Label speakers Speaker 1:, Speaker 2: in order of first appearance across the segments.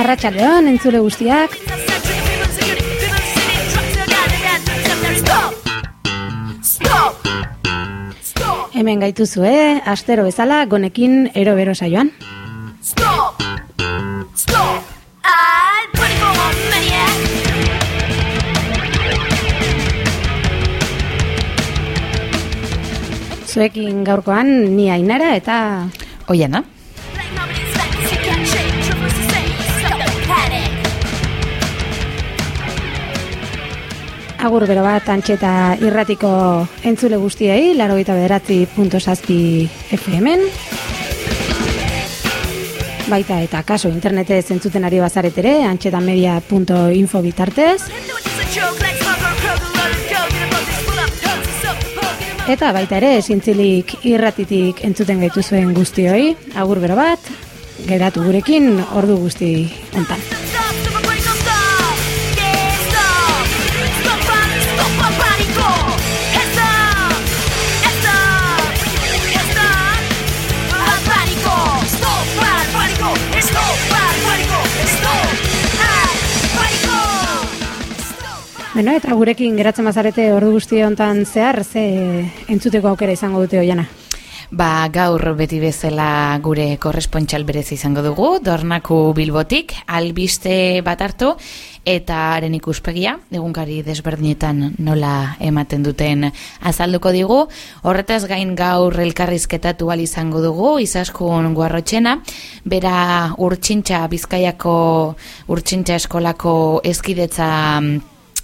Speaker 1: Arratxaldeon, entzule guztiak. Hemen gaituzue, astero bezala, gonekin erobero saioan. Zuekin gaurkoan ni ainara eta
Speaker 2: oiena.
Speaker 1: Agur bero bat antxeta irratiko entzule guztiei, laro gita bederatzi punto sazpi FM-en. Baita eta kaso internetez entzuten ari bazaretere, antxetamedia.info bitartez. Eta baita ere, zintzilik irratitik entzuten gaitu zuen guztioi, agur bero bat, geratu gurekin ordu guzti ontan. Beno, eta gurekin geratzen bazarete ordu guzti hontan zehar, ze entzuteko aukera izango dute hoiana?
Speaker 2: Ba, gaur beti bezala gure korrespontxal berez izango dugu, dornaku bilbotik, albiste bat hartu, eta haren ikuspegia, egunkari desberdinetan nola ematen duten azalduko digu. Horretaz gain gaur elkarrizketatu al izango dugu, izaskun guarrotxena, bera urtsintxa bizkaiako urtsintxa eskolako eskidetza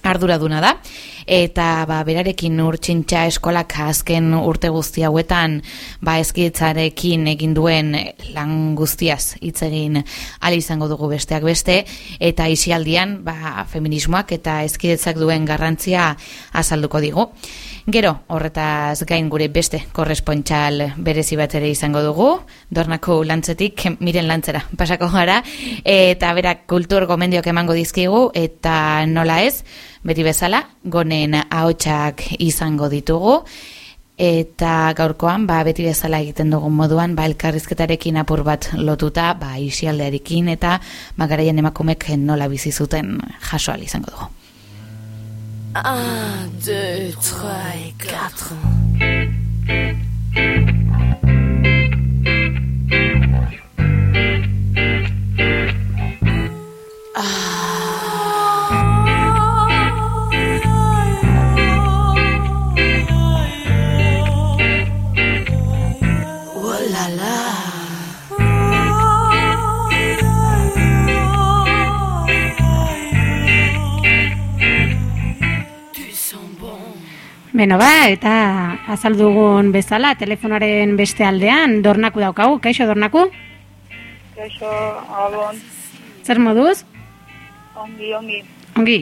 Speaker 2: arduraduna da. Eta ba, berarekin urtsintxa eskolak azken urte guzti hauetan ba, eskitzarekin egin duen lan guztiaz hitz egin ali izango dugu besteak beste. Eta isialdian ba, feminismoak eta eskidetzak duen garrantzia azalduko digu. Gero, horretaz gain gure beste korrespontxal berezi bat ere izango dugu, dornako lantzetik, miren lantzera, pasako gara, eta berak kultur gomendiok emango dizkigu, eta nola ez, beti bezala, gonen ahotsak izango ditugu, eta gaurkoan, ba, beti bezala egiten dugun moduan, ba, elkarrizketarekin apur bat lotuta, ba, isialdearekin, eta magaraien emakumek nola bizi zuten jasoal izango dugu. 1, 2, 3, 4. Ah.
Speaker 1: Beno ba, eta azaldugun bezala, telefonaren beste aldean, dornaku daukagu, kaixo dornaku?
Speaker 3: Kaixo, abon.
Speaker 1: Zer moduz?
Speaker 3: Ongi, ongi.
Speaker 1: Ongi?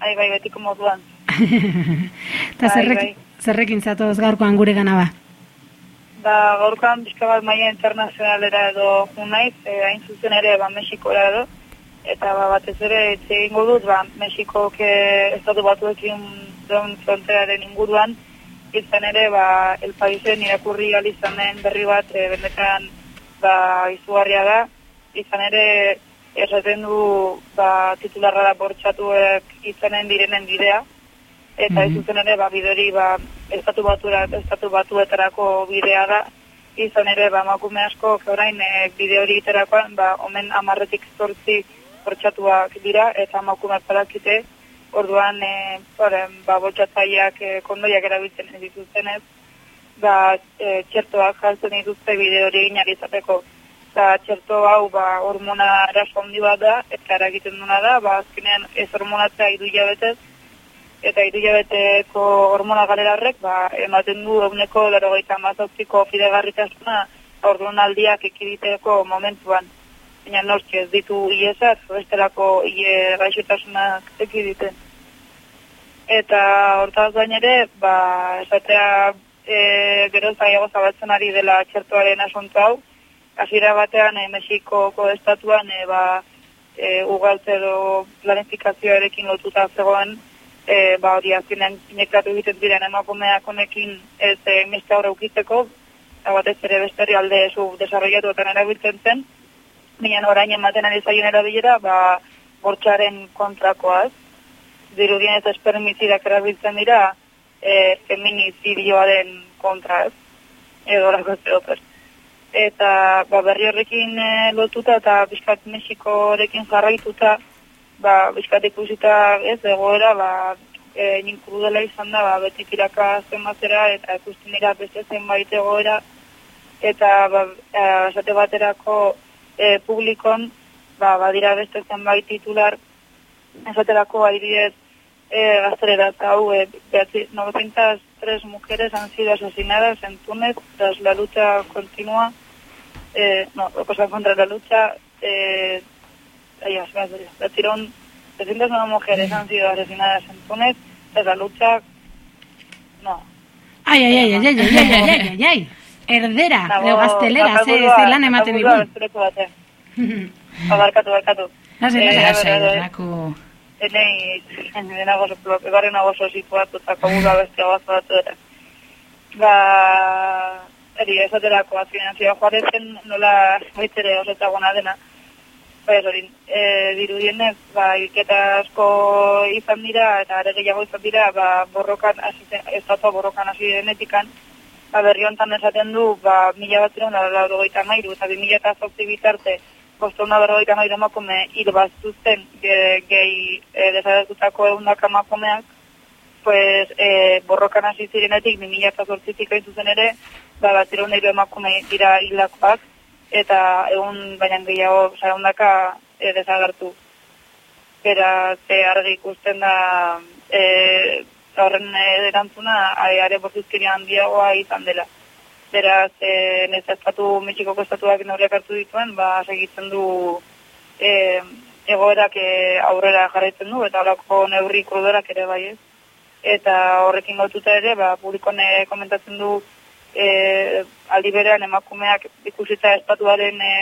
Speaker 3: Ai, bai, betiko moduan.
Speaker 1: Eta zerrek, bai. zerrekin zatoz gaurkoan gure gana ba?
Speaker 3: Ba, gaurkoan bizka bat maia internazionalera edo unaiz, e, hain zuzen ere, ba, Mexikora edo, eta ba, batez ere, egingo dut, ba, Mexikok estatu batuekin duen frontearen inguruan, izan ere, ba, el paisen irakurri alizanen berri bat, e, benetan, ba, izugarria da, izan ere, erraten du, ba, titularra da bortxatuek izanen direnen bidea, eta mm -hmm. ere, ba, bideri, ba, estatu batura, estatu batuetarako bidea da, izan ere, ba, makume asko, orain, e, bide hori iterakoan, ba, omen amarretik zortzi bortxatuak dira, eta makume parakite, orduan e, oren, ba, botxatzaileak e, kondoiak erabiltzen ez, ba, e, txertoak jartzen dituzte bide hori egin izateko. Ba, txerto hau ba, hormona eraso handi bat da, eta eragiten duna da, ba, azkenean ez hormonatzea idu jabetez, eta idu jabeteko hormona galerarrek, ba, ematen du eguneko laro gaita mazautiko fidegarritasuna orduan aldiak ekiditeko momentuan baina nortxe ez ditu iesaz, bestelako ie gaixotasunak ekiditen eta hortaz gain ere, ba, esatea e, gero zaiago zabatzen ari dela txertuaren asunto hau, hasiera batean e, Mexikoko estatuan e, ba, e, ugaltze edo planifikazioarekin lotuta zegoen e, ba hori azkenean inekratu egiten diren emakumeak honekin ez e, miste aurre ukitzeko, batez ere besteri alde zu desarrollatu eta erabiltzen zen, Baina orain ematen ari zaion erabilera, ba, bortxaren kontrakoaz. Dirudien ez espermitidak erabiltzen dira, e, feminizidioaren kontra ez. Edo lako zeoper. Eta ba, berri horrekin e, lotuta eta Bizkat Mexikorekin jarraituta, ba, Bizkat ikusita ez, egoera, ba, e, dela izan da, ba, beti tiraka zenbatera eta ikusten dira beste zenbait egoera. Eta, ba, e, esate baterako, e, publikon, ba, badira beste zenbait titular, esaterako adibidez, e, gaztelera eta hau, e, 903 mujeres han sido asesinadas en Túnez tras la lucha continua, eh, no, cosa contra la lucha, eh, ahí, se tirón, 309 mujeres han sido asesinadas en Túnez tras la lucha, no.
Speaker 1: Ay, ay, ay, ay, ay, ay, ay, ay, ay, ay. Erdera, Nago, edo gaztelera, ze, ze lan ematen digun.
Speaker 3: Abarkatu, abarkatu.
Speaker 1: Nase, nase,
Speaker 2: nase, nako...
Speaker 3: Enei, enei nago zo, egarri nago zo situatu, eta kabula beste abazo batu dira. Ba, eri, esaterako, azfinanzioa joarezen nola baitere osetagoa dena. Ba, ez hori, e, dirudienez, ba, iketa asko izan dira, eta ere gehiago izan dira, ba, borrokan, ez borrokan hasi denetikan, ba, berri honetan esaten du, ba, mila bat ziren, goita mairu, eta bi mila eta zauzi bitarte, bostona berrogeita mairu emakume hil baztuzten ge, gehi e, desadatutako egundak emakumeak, pues, e, borrokan hasi zirenetik, bi mila eta zortzitik zuzen ere, ba, bat ziren emakume dira hilakoak, eta egun baina gehiago, oza, egundaka e, desagartu. Bera, ze argi ikusten da, e, horren eh, erantzuna are bortuzkiri handiagoa izan dela. Beraz, e, nez estatu, Mexikoko estatuak neurriak hartu dituen, ba, segitzen du e, egoerak e, aurrera jarraitzen du, eta horako neurri krudorak ere bai ez. Eta horrekin gaututa ere, ba, publikone komentatzen du e, aldi berean emakumeak ikusita estatuaren e,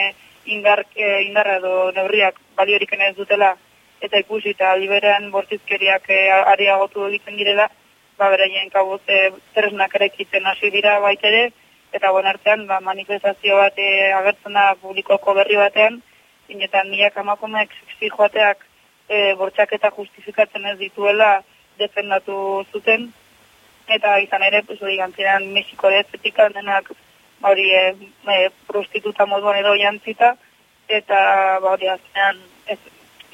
Speaker 3: indar, e, indarra edo neurriak baliorik ez dutela eta ikusi eta liberean bortizkeriak e, ariagotu egiten direla, ba beraien kabuz e, tresnak erekiten hasi dira baitere, eta bon artean ba, manifestazio bat e, agertzen da publikoko berri batean, inetan miak amakumeak joateak e, bortxak eta justifikatzen ez dituela defendatu zuten, eta izan ere, pues, hori gantziren Mexiko dezetik denak hori e, e, prostituta moduan edo jantzita, eta ba, hori azkenean ez,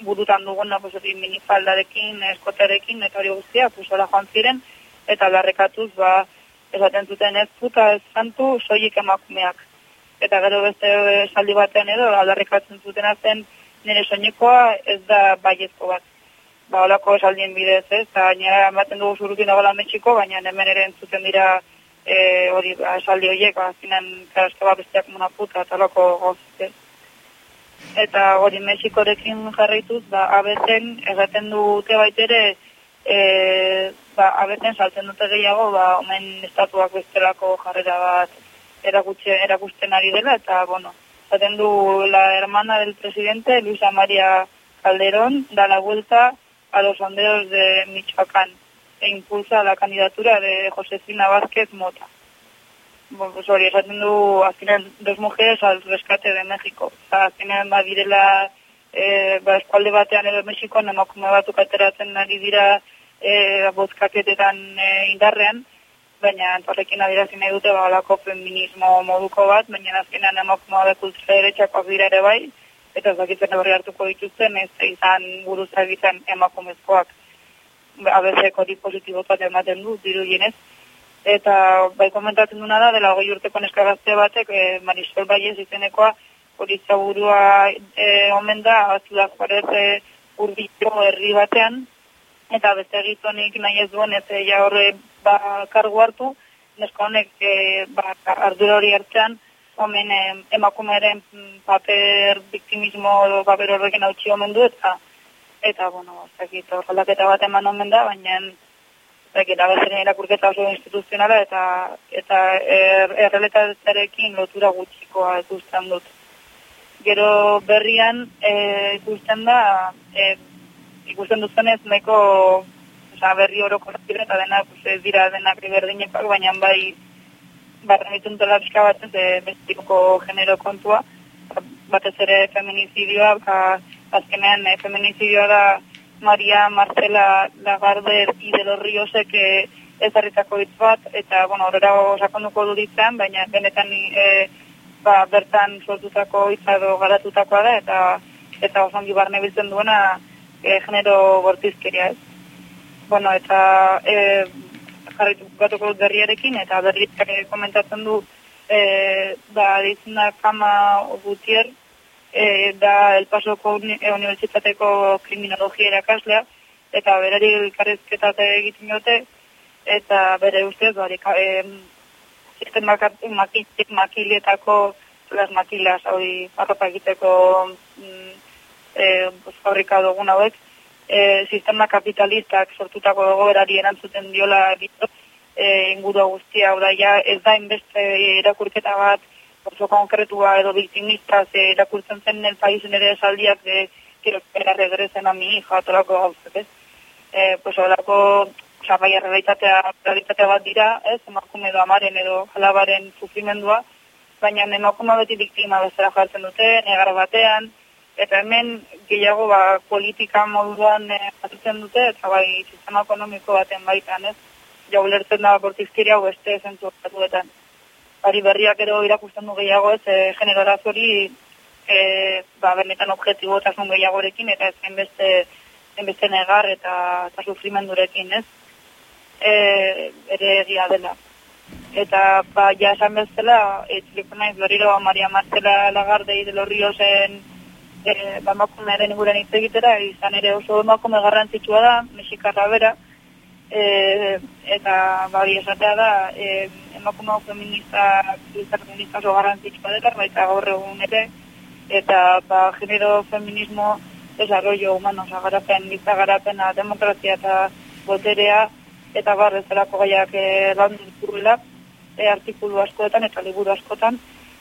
Speaker 3: burutan duguna, pues, hori minifaldarekin, eskoterekin, eta hori guztia, pues, joan ziren, eta larrekatuz, ba, esaten zuten ez puta ez zantu, soilik emakumeak. Eta gero beste saldi batean edo, aldarrekatzen zuten zen nire soinikoa ez da baiezko bat. Ba, holako esaldien bidez, ez, eta nire ematen dugu zurutin dagoela Mexiko, baina hemen ere entzuten dira e, hori, ba, esaldi horiek, ba, karazke bat besteak mona puta, eta holako gozit, eta hori Mexikorekin jarraituz, ba, abeten, egaten dute baitere, e, ba, abeten saltzen dute gehiago, ba, omen estatuak bestelako jarrera bat erakutxe, erakusten ari dela, eta, bueno, esaten du la hermana del presidente, Luisa María Calderón, da la vuelta a los sondeos de Michoacán e impulsa la candidatura de Josefina Vázquez Mota bueno, pues hori esaten du azkenean dos mujeres al rescate de México. Oza, azkenean badirela e, ba, eskualde batean edo Mexiko emakume batuk ateratzen ari dira e, bozkaketetan e, indarrean, baina horrekin adirazi nahi dute ba, feminismo moduko bat, baina azkenean emakume bat kultura ere dira ere bai, eta zakitzen horri hartuko dituzten, ez izan buruzak egiten emakumezkoak abezeko dispositibokat ematen du, diru jenez, eta bai komentatzen duna da, dela hogei urteko neskagazte batek, e, Marisol Baiez izenekoa, hori zaburua e, omen da, azula juarez e, herri batean, eta beste egitonik nahi ez duen, ez ja horre ba, kargu hartu, neska honek e, ba, ardura hori hartzean, omen e, emakumeren paper viktimismo edo paper horrekin hau omen du, eta, eta bueno, zakit, horrelaketa bat eman omen da, baina Zaki, da bezaren irakurketa oso instituzionala eta eta er, erreletazarekin lotura gutxikoa ikusten dut. Gero berrian e, ikusten da, e, ikusten duzenez nahiko oza, berri oroko dira, eta dena, pues, ez dira denak berdinekoak, baina bai, barra mitun tola pixka bat, ez bestikoko genero kontua, batez ere feminizidioa, ba, azkenean e, feminizidioa da Maria Marcela Lagarde y de los Riosek ez harritako hitz bat, eta, bueno, horrela sakonduko du ditzen, baina benetan e, ba, bertan sortutako hitza edo garatutakoa da, eta eta osan barne biltzen duena e, genero bortizkeria ez. Bueno, eta e, jarritu gatuko dut berriarekin, eta berriak komentatzen du e, da dizuna kama gutier, e, da El Pasoko Unibertsitateko kriminologia erakaslea, eta berari elkarrezketate egiten dute, eta bere ustez, bari, e, sistema makiletako las makilas, hori, arropa egiteko mm, e, fabrika dugun hauek, e, sistema kapitalistak sortutako goberari erantzuten diola bito, e, inguru guztia, hau da, ja, ez da inbeste irakurketa bat, oso konkretua edo victimista, ze irakurtzen zen el paísen ere esaldiak de quiero que la regresen a mi hija, tolako gauzak, ez? E, pues, olako, oza, bai, realitatea, realitatea bat dira, ez? Emakume edo amaren edo alabaren sufrimendua, baina emakume beti biktima bezala jartzen dute, negar batean, eta hemen gehiago ba, politika moduan e, dute, eta bai sistema ekonomiko baten baitan, ez? Ja ulertzen da bortizkiri hau beste zentzu batuetan. Bari berriak ero irakusten du gehiago ez, e, generoraz hori e, ba, benetan objektibo eta gehiagorekin, eta ez beste, beste negar eta, eta sufrimendurekin, ez? E, ere egia dela. Eta, ba, ja esan bezala, e, naiz berriro Maria Marcela Lagardei de los Riosen e, ba, emakumearen inguren hitz egitera, izan ere oso emakume garrantzitsua da, mexikarra bera, e, eta bari esatea da, e, emakume feminista, feminista oso garrantzitsua dela, baita gaur egun ere, eta ba, genero feminismo desarrollo humano, oza, garapen, giza garapena, demokrazia eta boterea, eta bar, ez gaiak e, lan dut e, artikulu askoetan eta liburu askotan,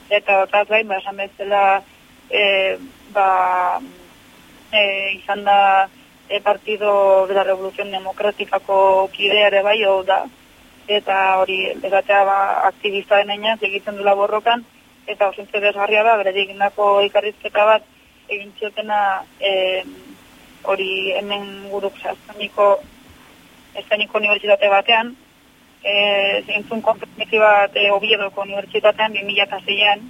Speaker 3: eta otaz gain, ba, esan bezala, e, ba, e, izan da e, Partido de la Revolución Demokratikako kidea ere bai hau da, eta hori legatea ba, aktivista denena egiten dula borrokan, eta osintze desgarria da, bere digindako ikarrizketa bat egin ziotena e, hori hemen guruk zaztaniko estaniko unibertsitate batean, e, zintzun konferentzia bat e, Obiedoko unibertsitatean 2006an,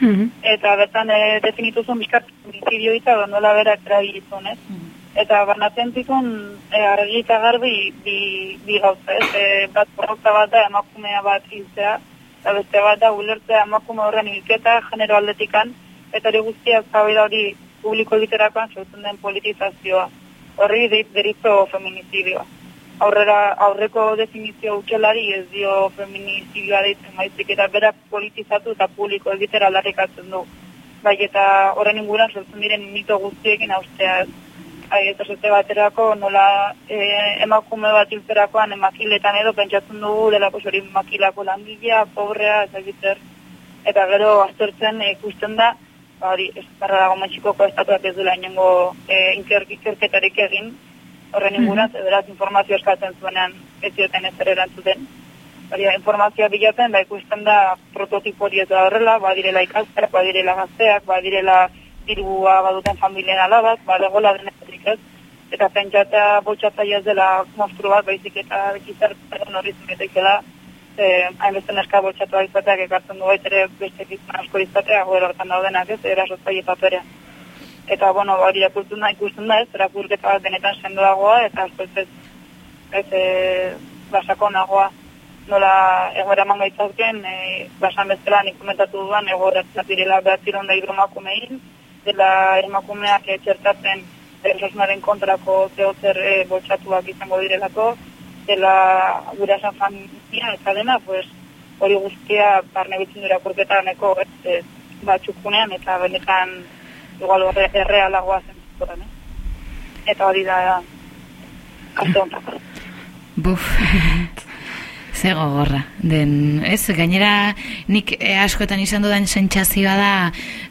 Speaker 3: -hmm. Eta bertan e, definitu zuen bizkat homicidio eta gondola berak erabilizun, ez? Mm -hmm. Eta banatzen zituen e, argi eta garbi bi, bi gauza, ez? E, bat borrokta bat da emakumea bat hiltzea, eta beste bat da ulertzea emakume horren hilketa genero aldetikan, eta hori guztia zabe hori publiko literakoan sortzen den politizazioa. Horri deritzo feminizidioa aurrera aurreko definizio utxelari ez dio feminizidioa deitzen maizik eta berak politizatu eta publiko egitera aldarrikatzen du. Bai eta horren inguran sortzen diren mito guztiekin austea ez. Hai, eta zote baterako nola e, emakume bat ilterakoan emakiletan edo pentsatzen dugu delako hori makilako langilea, pobrea, eta egiter. Eta gero aztertzen ikusten da, ba, hori, ez dago matxikoko estatuak ez dula inengo e, inkerketarik egin, horren inguran, mm -hmm. beraz informazio eskatzen zuenean ez zioten ez erantzuten. Baina informazioa bilatzen, ba ikusten da prototipo hori ez da horrela, badirela ikastak, badirela gazteak, badirela dirua baduten familien alabak, badegola denetik ez. Eta pentsatea botxatzaia ez dela monstru bat, baizik eta gizartaren hori zumetekela, eh, hainbeste neska botxatu izateak ekartzen du baitere beste gizan asko izatea, gero hortan daudenak ez, erasotzaile paperea eta bueno, hori irakurtzen da ikusten da, ez, erakurketa bat benetan sendoagoa, eta ez, ez, ez, e, basako nagoa, nola egoera man gaitzazken, e, basan bezala nik komentatu duan, egoera zatirela behatziron da hidromakumein, dela emakumeak etxertatzen erososunaren kontrako zehozer e, boltsatuak izango direlako, dela gura esan familia, eta dena, pues, hori guztia barne bitzen dira kurketa neko, ez, batxukunean, eta benetan igual horre errealagoa zen eh? Eta hori da, kaste
Speaker 2: Buf, ze gogorra. Den, ez, gainera nik eh, askotan izan dudan sentsazioa da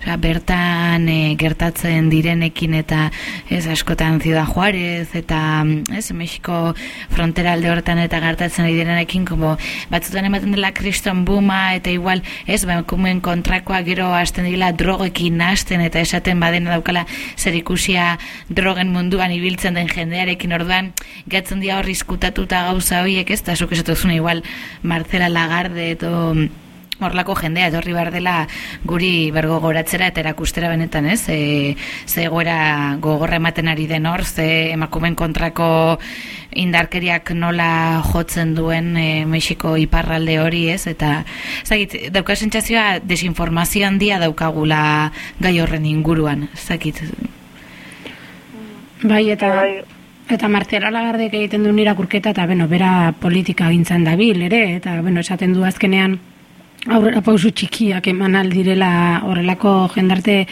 Speaker 2: oza, bertan eh, gertatzen direnekin eta ez askotan Ciudad Juárez eta ez, Mexiko frontera alde horretan eta gertatzen direnekin como batzutan ematen dela kriston buma eta igual ez, kumen kontrakoa gero hasten dila drogekin hasten eta esaten badena daukala zer ikusia drogen munduan ibiltzen den jendearekin. Orduan gatzen dia horri izkutatuta gauza horiek ez, eta zuk esatuzuna igual Marcela Lagarde edo horlako jendea etorri behar dela guri bergo goratzera eta erakustera benetan ez? E, ze goera gogorra ematen ari den hor ze emakumen kontrako indarkeriak nola jotzen duen e, Mexiko iparralde hori ez? Eta zakit, dauka sentsazioa desinformazio handia daukagula gai horren inguruan zakit
Speaker 1: bai eta bai. Eta Marcela Lagardek egiten du irakurketa eta beno, bera politika gintzan dabil ere, eta beno, esaten du azkenean aurrera pausu txikiak eman aldirela horrelako jendarte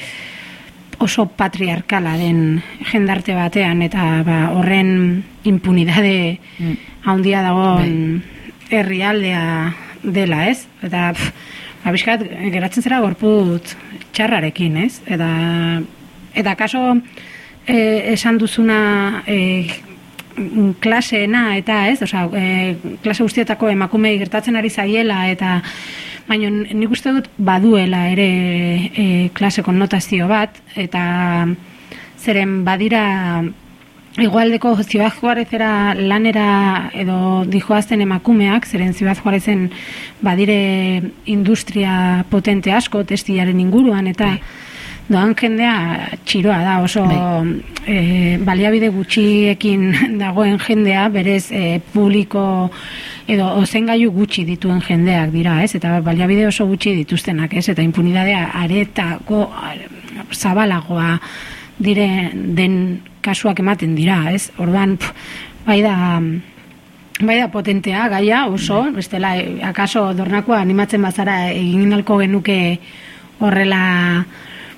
Speaker 1: oso patriarkala den jendarte batean, eta ba, horren impunidade mm. handia dagoen bai. herrialdea dela, ez? Eta, abiskat, geratzen zera gorput txarrarekin, ez? Eta, eta kaso, e, esan duzuna e, klaseena eta ez, oza, e, klase guztietako emakumei gertatzen ari zaiela eta baina nik uste dut baduela ere e, klase konnotazio bat eta zeren badira igualdeko Ziudad Juarezera lanera edo dijoazten emakumeak, zeren Ziudad Juarezen badire industria potente asko testiaren inguruan eta bai doan jendea txiroa da oso e, baliabide gutxiekin dagoen jendea berez e, publiko edo ozengailu gutxi dituen jendeak dira ez? Eta baliabide oso gutxi dituztenak ez? Eta impunidadea aretako zabalagoa dire den kasuak ematen dira ez? Orduan bai da Bai da potentea, gaia, oso, bai. bestela, akaso dornakoa animatzen bazara egin alko genuke horrela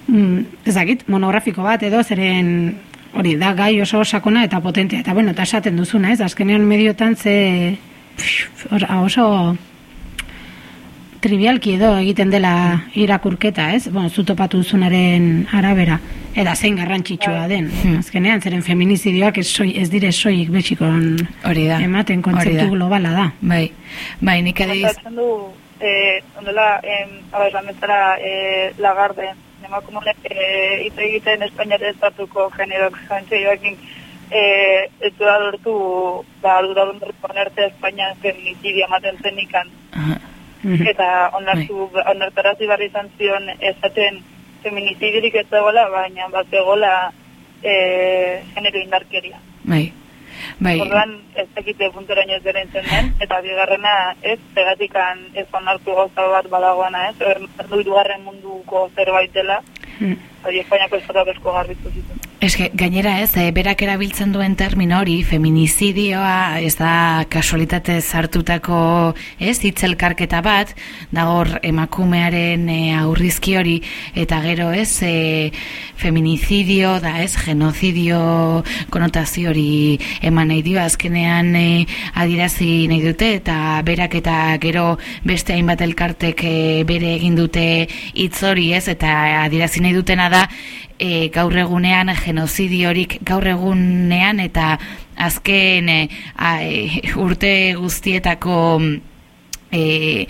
Speaker 1: mm, ezagit, monografiko bat edo zeren hori da gai oso sakona eta potentea eta bueno, eta esaten duzuna, ez? Azkenean mediotan ze oso trivialki edo egiten dela irakurketa, ez? Bueno, zutopatu duzunaren arabera eta zein garrantzitsua bai. den. Hmm. Azkenean zeren feminizidioak ez, soi, ez dire soik betxikon hori da. ematen kontzeptu globala da.
Speaker 2: Bai, bai nik adiz...
Speaker 3: Eh, ondela, eh, abaila, eh, lagarde, emakumonek e, hitz egiten Espainiare estatuko generok jantzeioekin e, ez du adortu ba, arduradun bertu Espainian feminizidia ematen zenikan. Eta onartu, bai. onartarazi barri izan zion esaten feminizidirik ez dagoela, baina bat egola e, genero indarkeria.
Speaker 2: Bai. Bai.
Speaker 3: Orduan, ez dakite puntera inoz den, eta bigarrena ez, pegatikan ez onartu gauza bat badagoana ez, erdu irugarren munduko zerbait dela, hori Espainiako estatuak esko garbitu zitu.
Speaker 2: Ez gainera ez, e, berak erabiltzen duen termino hori, feminizidioa, ez da kasualitate zartutako ez, itzelkarketa bat, da hor emakumearen e, aurrizki hori, eta gero ez, e, feminizidio, da ez, genozidio konotazio hori eman nahi dio, azkenean e, adirazi nahi dute, eta berak eta gero beste hainbat elkartek e, bere egin dute hitz hori ez, eta adirazi nahi dutena da, e, gaur egunean genozidiorik gaur egunean eta azken e, urte guztietako e,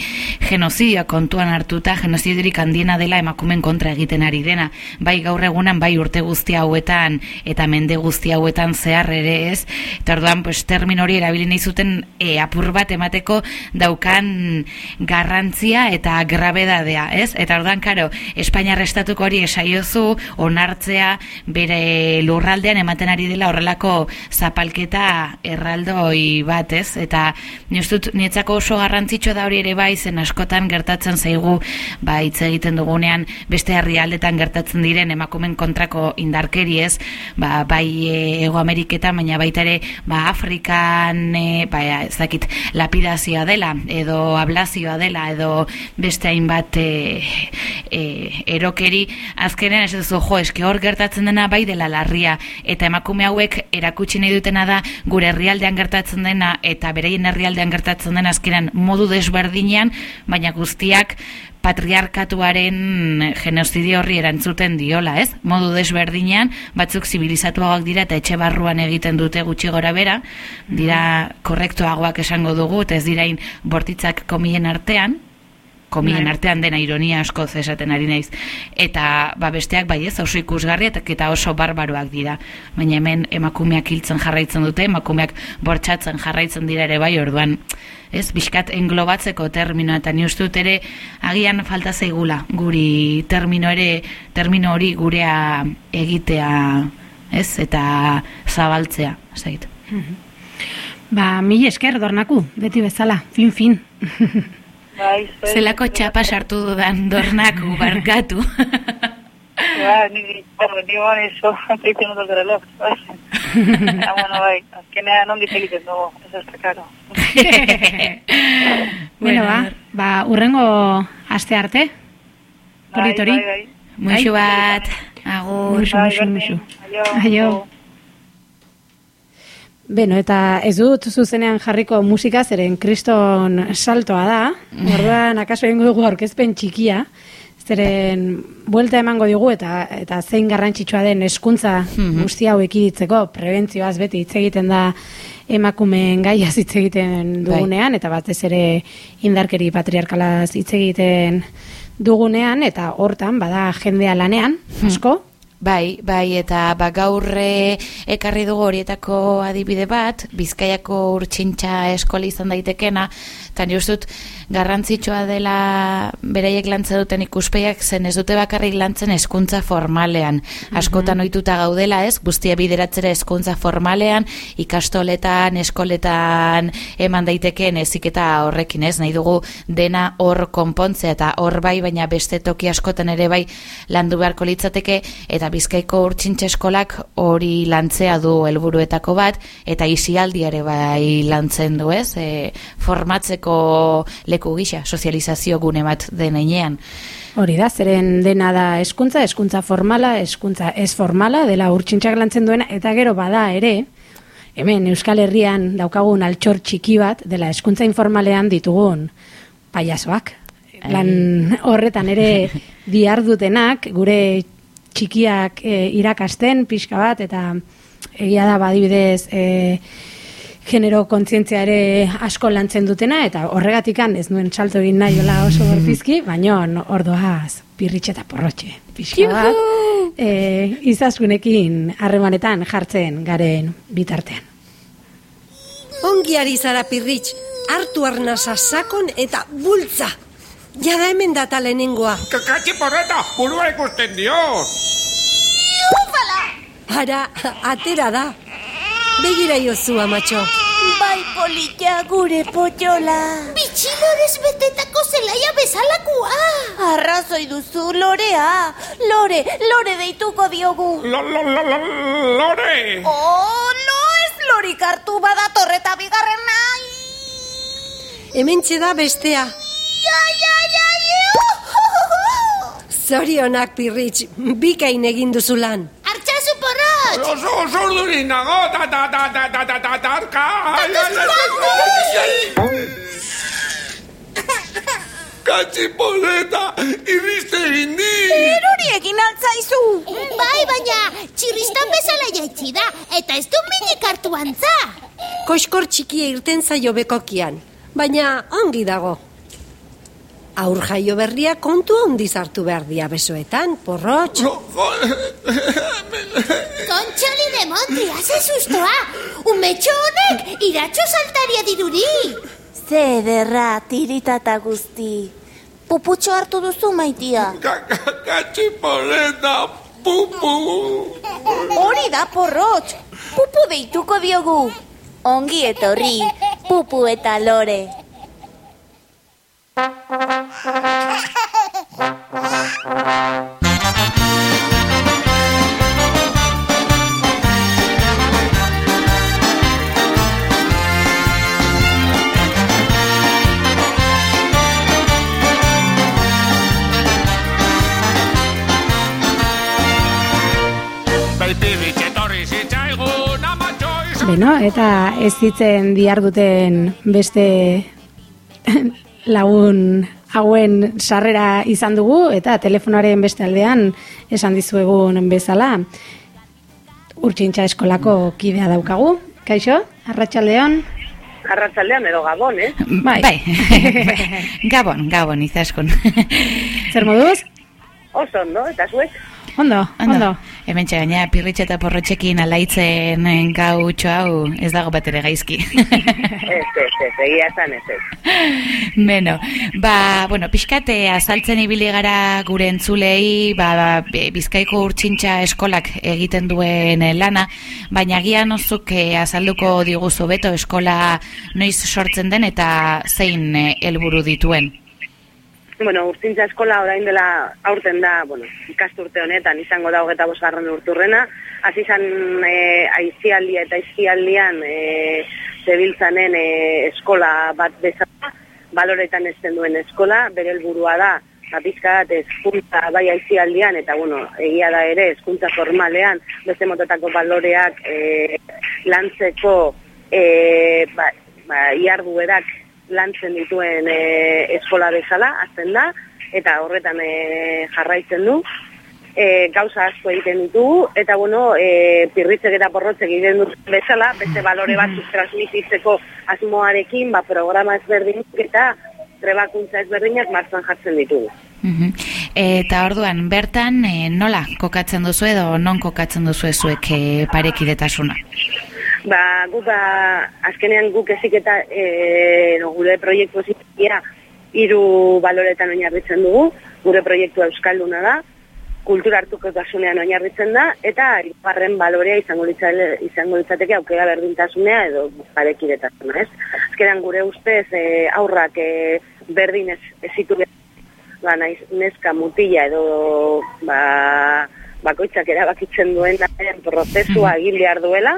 Speaker 2: genozidioa kontuan hartuta genozidiorik handiena dela emakumen kontra egiten ari dena. Bai gaur egunan bai urte guzti hauetan eta mende guzti hauetan zehar ere ez? Eta orduan pues, termin hori erabili nahi zuten e, apur bat emateko daukan garrantzia eta grabedadea ez? Eta orduan karo Espainia restatuko hori esaiozu onartzea bere lurraldean ematen ari dela horrelako zapalketa erraldoi bat ez? Eta nietzako oso garrantzitsua da hori ere bai, zen askotan gertatzen zaigu, ba, hitz egiten dugunean, beste herrialdetan gertatzen diren emakumen kontrako indarkeri ez, ba, bai e, Ego Ameriketan, baina baita ere, ba, Afrikan, e, ba, ez dakit, lapidazioa dela, edo ablazioa dela, edo beste hainbat e, e, erokeri, azkenean ez duzu, jo, eske hor gertatzen dena bai dela larria, eta emakume hauek erakutsi nahi dutena da gure herrialdean gertatzen dena eta bereien herrialdean gertatzen dena azkenan modu desberdinean, baina guztiak patriarkatuaren genozidio horri erantzuten diola, ez? Modu desberdinean, batzuk zibilizatuagoak dira eta etxe barruan egiten dute gutxi gora bera, dira korrektuagoak esango dugu, ez dirain bortitzak komien artean, komien artean dena ironia asko esaten ari naiz. Eta ba besteak bai ez oso ikusgarri eta, eta oso barbaroak dira. Baina hemen emakumeak hiltzen jarraitzen dute, emakumeak bortxatzen jarraitzen dira ere bai, orduan ez, bizkat englobatzeko termino eta ni uste dut ere agian falta zaigula guri termino ere, termino hori gurea egitea, ez, eta zabaltzea, zait.
Speaker 1: Ba, mil esker, dornaku, beti bezala, fin-fin.
Speaker 3: Bai, zuei.
Speaker 2: Zelako txapa sartu dudan dornaku barkatu.
Speaker 3: Ba, ni, bueno, ni bon eso, 30 minutos de reloj, bai. Ah, bueno, bai, azkenean ongi egiten dugu, eso está claro.
Speaker 1: bueno, ba, ba, urrengo aste arte. Tori, tori.
Speaker 3: Bai, bai,
Speaker 2: Muxu bat, agur.
Speaker 1: Muxu,
Speaker 3: bai.
Speaker 1: muxu,
Speaker 3: Bai,
Speaker 1: muxu.
Speaker 3: Aio.
Speaker 1: Aio. Beno, eta ez dut zuzenean jarriko musika, zeren kriston saltoa da. Orduan, akaso egingo dugu aurkezpen txikia. Zeren, buelta emango digu eta eta zein garrantzitsua den eskuntza guzti hau ekiditzeko, prebentzioaz beti hitz egiten da emakumeen gaiaz hitz egiten dugunean, eta batez ere indarkeri patriarkalaz hitz egiten dugunean, eta hortan, bada jendea lanean, asko,
Speaker 2: Bai, bai, eta ba, gaur eh, ekarri dugu horietako adibide bat, Bizkaiako urtsintxa eskola izan daitekena, eta ni uste dut garrantzitsua dela beraiek lantza duten ikuspeiak zen ez dute bakarrik lantzen hezkuntza formalean. Askotan ohituta gaudela, ez? Guztia bideratzera hezkuntza formalean, ikastoletan, eskoletan eman daitekeen eziketa horrekin, ez? Nahi dugu dena hor konpontzea eta hor bai, baina beste toki askotan ere bai landu beharko litzateke eta Bizkaiko urtsintxe eskolak hori lantzea du helburuetako bat eta isialdi ere bai lantzen du, ez? E, formatzeko leku gisa, sozializazio gune bat deneinean.
Speaker 1: Hori da, zeren dena da eskuntza, eskuntza formala, eskuntza ez formala, dela urtsintxak lantzen duena, eta gero bada ere, hemen Euskal Herrian daukagun altxor txiki bat, dela eskuntza informalean ditugun paiasoak. Lan horretan ere diardutenak, gure txikiak e, irakasten pixka bat, eta egia da badibidez e, genero kontzientzia ere asko lantzen dutena, eta horregatikan ez nuen salto egin nahi oso gorpizki, baino ordoaz pirritxe eta porrotxe. Pixka bat, e, izaskunekin harremanetan jartzen garen bitartean.
Speaker 4: Ongi ari zara pirritx, hartu arnasa sakon eta bultza. Jada hemen data lehenengoa.
Speaker 5: Kakatxe porreta, burua ikusten dio.
Speaker 4: Ara, atera da. Begira jozu, amatxo.
Speaker 6: Bai polita gure potxola. Bitxilorez betetako zelaia bezalakoa. Arrazoi duzu, lorea. Lore, lore deituko diogu.
Speaker 5: Lo, lo, lo, lo, lore.
Speaker 6: Oh, no ez lorik hartu badatorreta bigarren nahi.
Speaker 4: Hemen da bestea.
Speaker 6: Ai, ai, ai,
Speaker 4: Zorionak pirritx, bikain egin duzu lan.
Speaker 6: Artxazu porrot.
Speaker 5: Oso, oso urdurin nago, ta, ta, ta, ta, ta, ta, ta, tarka. Ai, ai. Katxi porreta, irriste gindi.
Speaker 6: Erori egin altzaizu. Bai, baina txirristan bezala jaitsi da, eta ez du minik hartu antza.
Speaker 4: Koskor txikia irten zaio bekokian, baina ongi dago. Aur jaio berria kontu handiz hartu behar dia besoetan, porrotx.
Speaker 6: Kontxoli de Monti, haze sustoa. Umetxo honek iratxo saltaria diruri. Zederra, tiritata guzti. Puputxo hartu duzu maitia.
Speaker 5: Katxi porreta, pupu.
Speaker 6: Hori da porrotx. Pupu deituko diogu. Ongi etorri, pupu eta lore.
Speaker 1: Beno, eta ez zitzen diarduten beste lagun hauen sarrera izan dugu eta telefonoaren beste aldean esan dizuegun bezala urtsintxa eskolako kidea daukagu. Kaixo, arratsaldeon.
Speaker 7: Arratzaldean edo gabon, eh?
Speaker 1: Bai.
Speaker 2: bai. gabon, gabon, izaskun.
Speaker 1: Zer moduz?
Speaker 7: Oso ondo, eta zuek?
Speaker 1: Ondo, ondo.
Speaker 2: Hemen gaina pirritxe eta porrotxekin alaitzen gau hau ez dago bat ere gaizki.
Speaker 7: Ez, ez, ez, egia esan ez, ez.
Speaker 2: Beno, ba, bueno, pixkate azaltzen ibili gara gure entzulei, ba, ba, bizkaiko urtsintxa eskolak egiten duen eh, lana, baina gian ozuk eh, azalduko diguzu beto eskola noiz sortzen den eta zein eh, helburu dituen.
Speaker 7: Bueno, urtzintza eskola orain dela aurten da, bueno, ikasturte honetan izango da hogeta bosgarren urturrena, hasi izan e, aizialdia eta izkialdian e, zebiltzanen e, eskola bat bezala, baloretan ezten duen eskola, bere helburua da, ba, pizka bat ezkuntza bai aizialdian, eta bueno, egia da ere, ezkuntza formalean, beste motetako baloreak e, lantzeko e, ba, ba, iarduerak lantzen dituen e, eskola bezala, azten da, eta horretan e, jarraitzen du. E, gauza asko egiten ditugu, eta bueno, e, pirritzek eta porrotzek egiten dut bezala, beste balore batzuk transmititzeko asmoarekin, ba, programa ezberdinak eta trebakuntza ezberdinak martzan jartzen ditugu.
Speaker 2: Eta orduan, bertan eh, nola kokatzen duzu edo non kokatzen duzu zuek eh, parekidetasuna?
Speaker 7: Ba, guk ba, azkenean guk ezik eta e, no, gure proiektu ezikia hiru baloretan oinarritzen dugu, gure proiektu euskalduna da, kultura hartuko tasunean oinarritzen da, eta hirugarren balorea izango, litzale, izango litzateke aukera berdintasunea edo parekidetasuna, ez? Azkenean gure ustez e, aurrak e, berdin ez, ezitu ba, naiz, neska mutila edo ba, bakoitzak erabakitzen duen prozesua egin behar duela,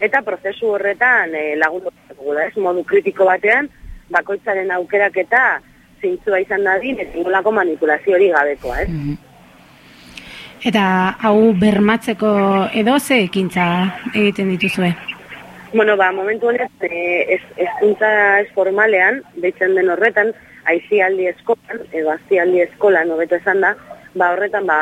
Speaker 7: eta prozesu horretan e, lagundu dugu da, ez modu kritiko batean, bakoitzaren aukerak eta zintzua izan dadin, ez ingolako manipulazio hori gabekoa, ez?
Speaker 1: Eta hau bermatzeko edo ze ekintza egiten dituzue?
Speaker 7: Bueno, ba, momentu honetan, e, ez, ezkuntza ez formalean, deitzen den horretan, aizialdi eskolan, edo azialdi eskolan, hobeto esan da, ba, horretan, ba,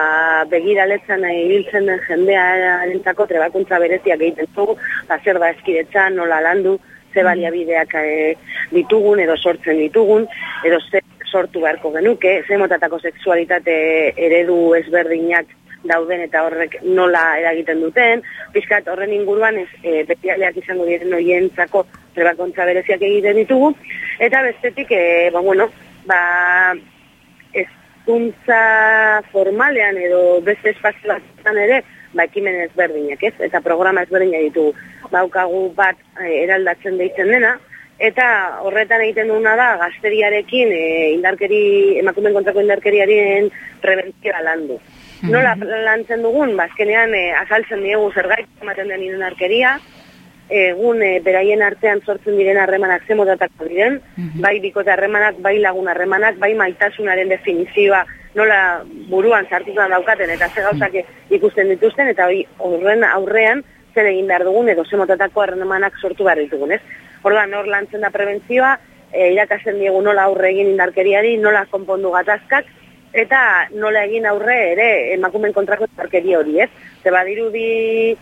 Speaker 7: begiraletzan ibiltzen den jendearentzako trebakuntza bereziak egiten dugu, ba, zer da eskiretza, nola landu, ze baliabideak e, ditugun, edo sortzen ditugun, edo ze sortu beharko genuke, ze motatako sexualitate eredu ezberdinak dauden eta horrek nola eragiten duten, pixkat horren inguruan ez, e, izango diren hoientzako trebakuntza bereziak egiten ditugu, eta bestetik, e, ba, bueno, ba, hezkuntza formalean edo beste espazio batzuetan ere, ba, ekimen ezberdinak, ez? Eta programa ezberdinak ditugu. Baukagu bat e, eraldatzen deitzen dena, eta horretan egiten duguna da gazteriarekin e, indarkeri, emakumen kontrako indarkeriaren prebentzioa landu. Nola lantzen dugun, bazkenean e, azaltzen diegu zergaik ematen den indarkeria, egun e, beraien artean sortzen diren harremanak ze motatako diren, bai bikote harremanak, bai lagun harremanak, bai maitasunaren definizioa nola buruan sartuta daukaten eta ze gauzak ikusten dituzten eta hori horren aurrean zer egin behar dugun edo ze motatako harremanak sortu behar ditugun, ez? Orduan hor lantzen da prebentzioa, e, irakasten diegu nola aurre egin indarkeriari, nola konpondu gatazkak, eta nola egin aurre ere emakumen kontrako indarkeria hori, ez? Ze badirudi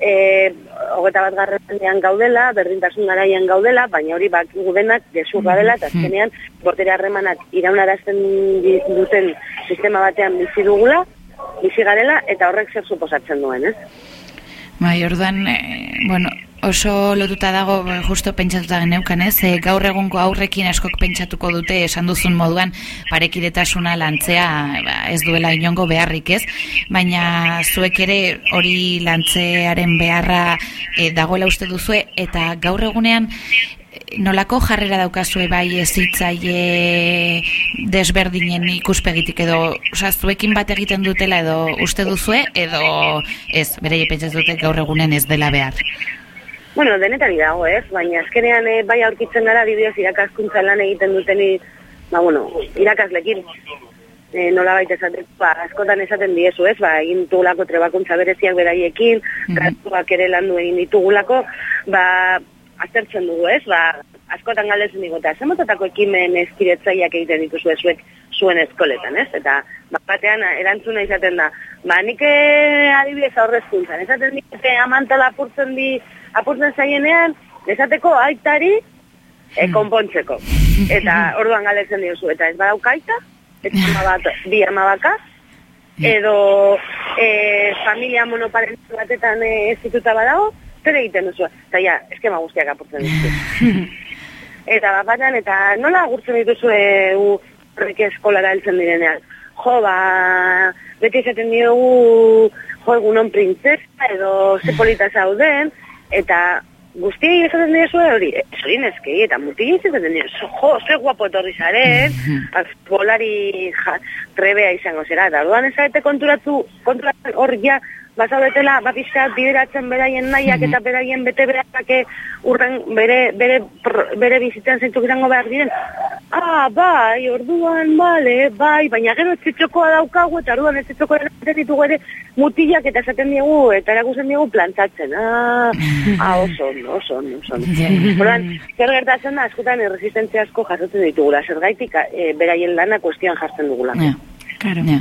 Speaker 7: e, hogeta bat garrenean gaudela, berdintasun garaian gaudela, baina hori bakigu denak gezurra dela, eta azkenean bortere harremanak iraunarazten duten sistema batean bizi dugula, bizi garela, eta horrek zer suposatzen duen, ez?
Speaker 2: Bai, orduan, e, bueno, oso lotuta dago e, justo pentsatuta geneukan, ez? E, gaur egungo aurrekin askok pentsatuko dute esan duzun moduan parekidetasuna lantzea ba, ez duela inongo beharrik, ez? Baina zuek ere hori lantzearen beharra e, dagoela uste duzue eta gaur egunean e, nolako jarrera daukazue bai ezitzaile desberdinen ikuspegitik edo, osea, zuekin bat egiten dutela edo uste duzue edo ez, bere pentsatzen dute gaur egunen ez dela behar.
Speaker 7: Bueno, denetari dago, ez? Baina azkenean eh, bai aurkitzen gara adibidez irakaskuntza lan egiten duteni, ba bueno, irakaslekin. e, nola baita esaten, ba, askotan esaten diezu ez, ba, egin ditugulako trebakuntza bereziak beraiekin, mm ere landu egin ditugulako, ba, aztertzen dugu ez, ba, askotan galdezen digo, eta zemototako ekimen eskiretzaiak egiten dituzu zuek zuen eskoletan, ez? Eta bat batean erantzuna izaten da, ba, nik eh, adibidez aurrezkuntzan, esaten dite amantala apurtzen di, apurtzen zaienean, esateko aitari e, konpontzeko. Eta orduan galdetzen diozu, eta ez badauka aita, ez ama bat, bi ama baka, edo e, familia monoparentu batetan e, ez dituta badago, zer egiten duzu, eta ja, eskema guztiak apurtzen ditu. eta bat eta nola agurtzen dituzu e, horrek eskolara heltzen direnean. Jo, ba, beti esaten diogu, jo, egunon printzesa, edo ze polita zauden, eta guztiei esaten dira hori, esorin ezkei, eta mutik esaten dira, jo, ze guapo etorri zaren, bolari ja, trebea izango zera, eta orduan ezagete konturatu, konturatu hor ja, bazaudetela, bapizkat bideratzen beraien nahiak eta beraien bete berakake urren bere, bere, bere bizitzen zeintzuk izango behar diren. Ah, bai, orduan, bale, bai, baina gero etxetxokoa daukagu eta orduan etxetxokoa ditugu ere mutilak eta esaten diegu eta erakusen diegu plantatzen. Ah, ah oso, oso, oso. Orduan, zer gertatzen da, askotan erresistentzia asko jasotzen ditugula, zer gaitik e, beraien lana kuestioan jartzen dugula.
Speaker 2: Yeah. Claro. Yeah.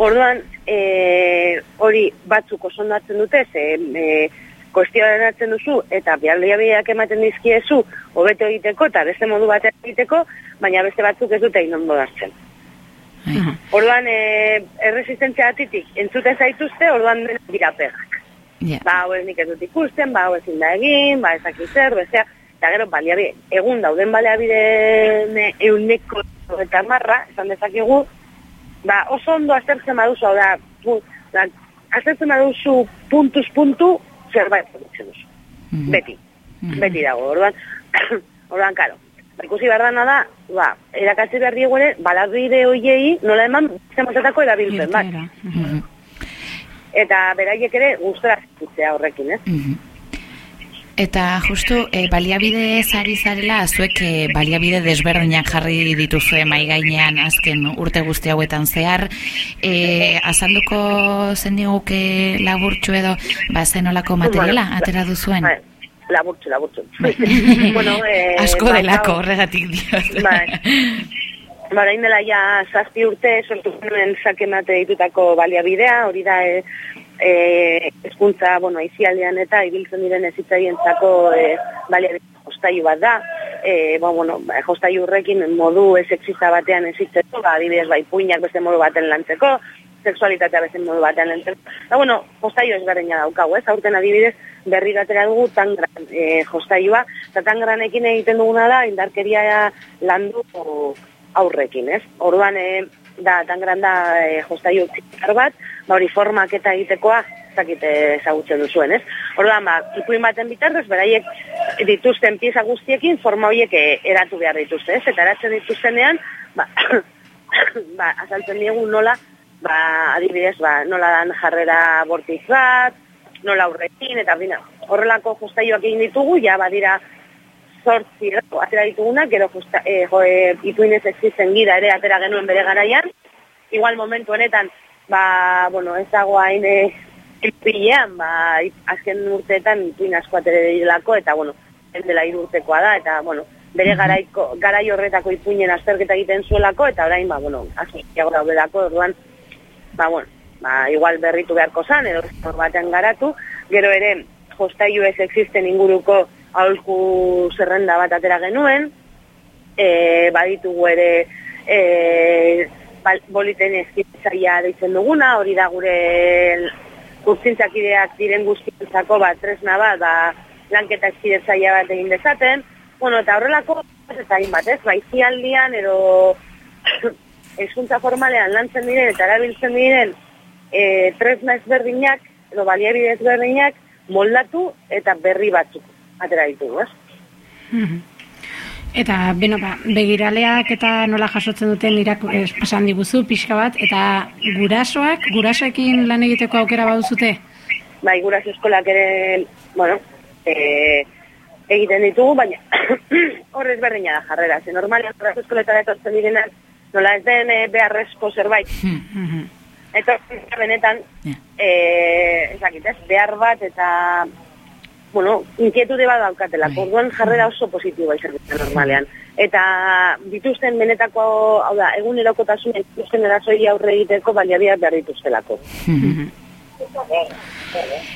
Speaker 7: Orduan, e, hori batzuk osondatzen dute, ze e, kuestionatzen duzu, eta bialdiabideak ematen dizkiezu, hobeto egiteko, eta beste modu bat egiteko, baina beste batzuk ez dute inondo dartzen. Orduan, e, erresistentzia atitik, entzuten zaituzte, orduan dira pegak. Yeah. Ba, hau ez nik ez dut ikusten, ba, hau ezin da egin, ba, ezak izer, bezea, eta gero, baliabide, egun dauden baliabide euneko eta marra, esan dezakegu, ba, oso ondo aztertzen baduzu, da, pu, da, aztertzen baduzu puntuz puntu, zerbait produtzen duzu. Mm -hmm. Beti. Mm -hmm. Beti dago, orduan, orduan, karo. Ba, ikusi behar dana da, ba, erakatzi behar diegu ere, balabide hoiei, nola eman, zemotetako erabiltzen, bat. Mm -hmm. Eta beraiek ere, guztora zitzea horrekin, ez? Mm -hmm.
Speaker 2: Eta justu e, baliabide zari zarela, zuek e, baliabide desberdinak jarri dituzue mai gainean azken urte guzti hauetan zehar. E, azalduko zen diguke laburtxu edo, ba, zenolako materiala, atera duzuen? Bai,
Speaker 7: laburtxu, laburtxu.
Speaker 2: bueno, e, Asko delako horregatik diot. Bai.
Speaker 7: Bara, indela ja zazpi urte, sortu nuen sakemate ditutako baliabidea, hori da, e, e, eskuntza, bueno, aizialdean eta ibiltzen diren ezitzaien zako e, balia jostaiu bat da. E, ba, bueno, ba, jostaiu horrekin modu esexista batean ezitzeko, ba, adibidez, bai, puinak beste modu baten lantzeko, sexualitatea beste modu batean lantzeko. Ba, bueno, jostaiu ez garen daukagu, ez? Aurten adibidez, berri gatera dugu tangran e, jostaiua, eta tangranekin egiten duguna da, indarkeria landu aurrekin, ez? Orduan, e, da, tangranda e, jostaiu bat, ba hori formak eta egitekoa zakite ezagutzen duzuen, ez? Orduan, ba, ipuin baten bitartez, beraiek dituzten pieza guztiekin forma horiek eh, eratu behar dituzte, ez? Eta eratzen dituztenean, ba, ba, azaltzen diegu nola, ba, adibidez, ba, nola dan jarrera bortiz bat, nola aurrekin, eta bina, horrelako justaioak egin ditugu, ja, badira, sortzi, atera ditugunak, gero justa, e, jo, e, ipuinez existen gira ere atera genuen bere garaian, igual momentu honetan, ba, bueno, ez dago hain epilean, ba, azken urteetan ituin asko atere dilako, eta, bueno, dela irurtekoa da, eta, bueno, bere garaiko, garai horretako ipuinen azterketa egiten zuelako, eta orain, ba, bueno, azkiago daudelako, orduan, ba, bueno, ba, igual berritu beharko zan, edo batean garatu, gero ere, jostaiu ez existen inguruko aholku zerrenda bat atera genuen, e, baditugu ere, e, boliten ezkitzaia deitzen duguna, hori da gure kurtzintzak ideak diren guztientzako bat tresna bat, ba, lanketa ezkitzaia bat egin dezaten. Bueno, eta horrelako, ez da bat, ez, baizialdian, edo eskuntza formalean lantzen diren eta erabiltzen diren e, tresna ezberdinak, edo baliabide ezberdinak, moldatu eta berri batzuk atera ditugu, ez?
Speaker 1: Mm Eta, beno, ba, begiraleak eta nola jasotzen duten irak pasan diguzu, pixka bat, eta gurasoak, gurasoekin lan egiteko aukera baduzute?
Speaker 7: Bai, guraso eskolak ere, bueno, e, egiten ditugu, baina horrez berdina da jarrera. Ze normalean guraso eskoletara etortzen direnak nola ez den e, beharrezko zerbait.
Speaker 1: Mhm.
Speaker 7: Eta benetan,
Speaker 2: Ja.
Speaker 7: eh, ezakit, ez, behar bat eta, bueno, inkietude bat daukatela.
Speaker 2: Bai.
Speaker 7: Orduan jarrera oso positiboa izan normalean. Eta dituzten benetako, hau da, egunerokotasun dituzten erasoi aurre egiteko baliabideak behar dituztelako.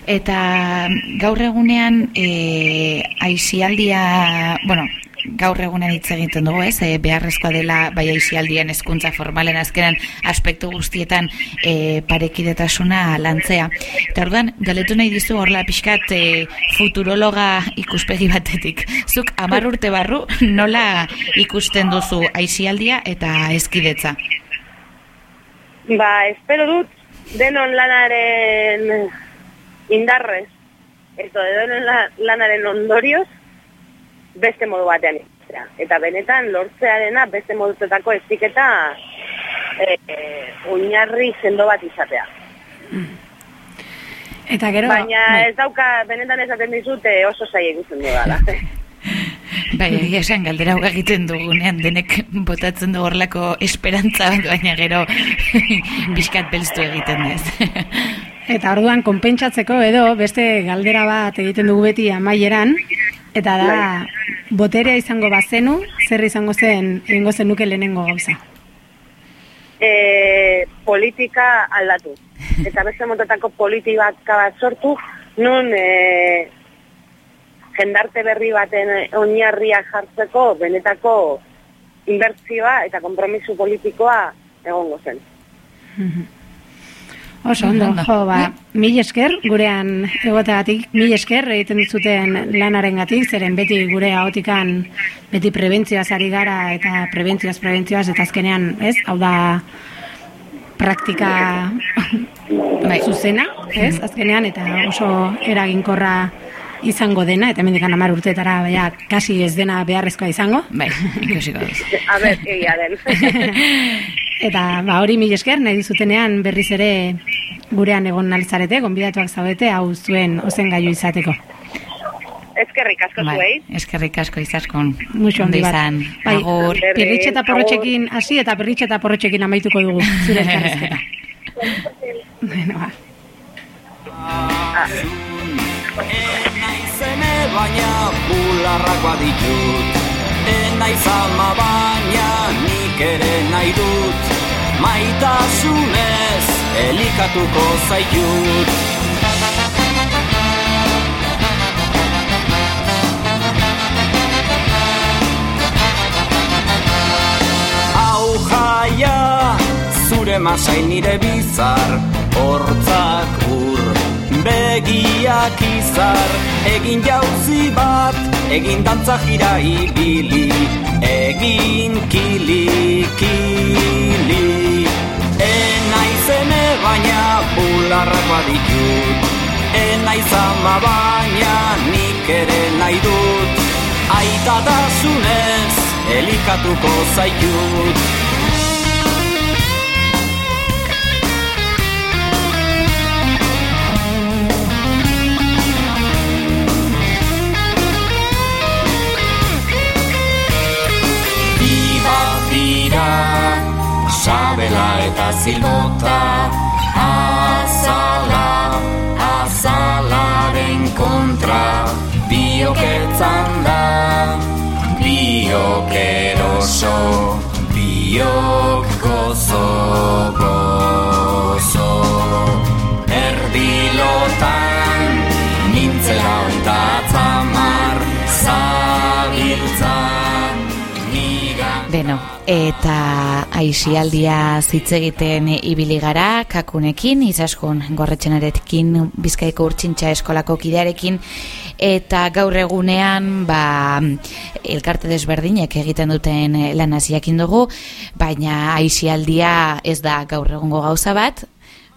Speaker 2: Eta gaur egunean e, aizialdia, bueno, gaur egunean hitz egiten dugu, ez? E, beharrezkoa dela bai aizialdien hezkuntza formalen azkenan aspektu guztietan e, parekidetasuna lantzea. Eta orduan, galetu nahi dizu horla pixkat e, futurologa ikuspegi batetik. Zuk amar urte barru nola ikusten duzu aizialdia eta ezkidetza?
Speaker 7: Ba, espero dut, denon lanaren indarrez, eto denon la- lanaren ondorioz, beste modu batean izatea. Eta benetan, lortzearena beste modutetako eziketa e, e, oinarri sendo bat izatea.
Speaker 1: Eta gero...
Speaker 7: Baina
Speaker 1: bai.
Speaker 7: ez dauka, benetan esaten dizute oso zaila ikusten dudala.
Speaker 2: Bai, egia esan galdera hau egiten dugunean denek botatzen du horlako esperantza bat, baina gero pixkat belztu egiten dez.
Speaker 1: Eta orduan konpentsatzeko edo beste galdera bat egiten dugu beti amaieran, eta da boterea izango bazenu, zer izango zen egingo zenuke lehenengo gauza.
Speaker 7: e, politika aldatu. Eta beste motatako politika bat sortu, nun e, jendarte berri baten oinarriak jartzeko benetako inbertsioa eta kompromisu politikoa egongo zen.
Speaker 1: Oso ondo,
Speaker 2: Ondo.
Speaker 1: jo, ba, mil esker, gurean egoteagatik, mil esker egiten duzuten lanarengatik, zeren beti gure ahotikan beti prebentzioaz ari gara eta prebentzioaz, prebentzioaz, eta azkenean, ez, hau da praktika
Speaker 2: Bai.
Speaker 1: zuzena, ez, azkenean, eta oso eraginkorra izango dena, eta mendikan amar urteetara, baina, kasi ez dena beharrezkoa izango.
Speaker 2: Bai, ikusiko duz.
Speaker 7: A ber, egia den.
Speaker 1: Eta ba, hori mil esker, nahi duzutenean berriz ere gurean egon nalizarete, gonbidatuak zaudete, hau zuen ozen gaiu izateko.
Speaker 7: Ezkerrik asko
Speaker 2: Bai,
Speaker 7: zuei.
Speaker 2: eskerrik asko izaskon.
Speaker 1: Handi bat.
Speaker 2: izan.
Speaker 1: Bai,
Speaker 2: Agur.
Speaker 1: Pirritxe eta porrotxekin hasi eta pirritxe eta porrotxekin amaituko dugu, zure elkarrezketa. bueno, ba.
Speaker 8: Naizene baina bularrak baditut Enaiz ama baina nik ere nahi dut Maitasunez elikatuko zaitut. Hau jaia zure masai nire bizar Hortzak ur begiak izar Egin jauzi bat, egin dantza jira ibili Egin kili, kili. Enaiz eme baina bularrak baditut Enaiz ama baina nik ere nahi dut. Aitatasunez elikatuko zaitut dira Sabela eta zilbota Azala Azalaren kontra Biok etzanda Biok eroso Biok gozo Gozo. Erdilotan Nintzela oita atzamar Zabiltza. Nigan
Speaker 2: Beno, eta aizialdia hitz egiten ibili gara, kakunekin, izaskun gorretxenarekin, bizkaiko urtsintxa eskolako kidearekin, eta gaur egunean, ba, elkarte desberdinek egiten duten lanaz jakin dugu, baina aizialdia ez da gaur egungo gauza bat,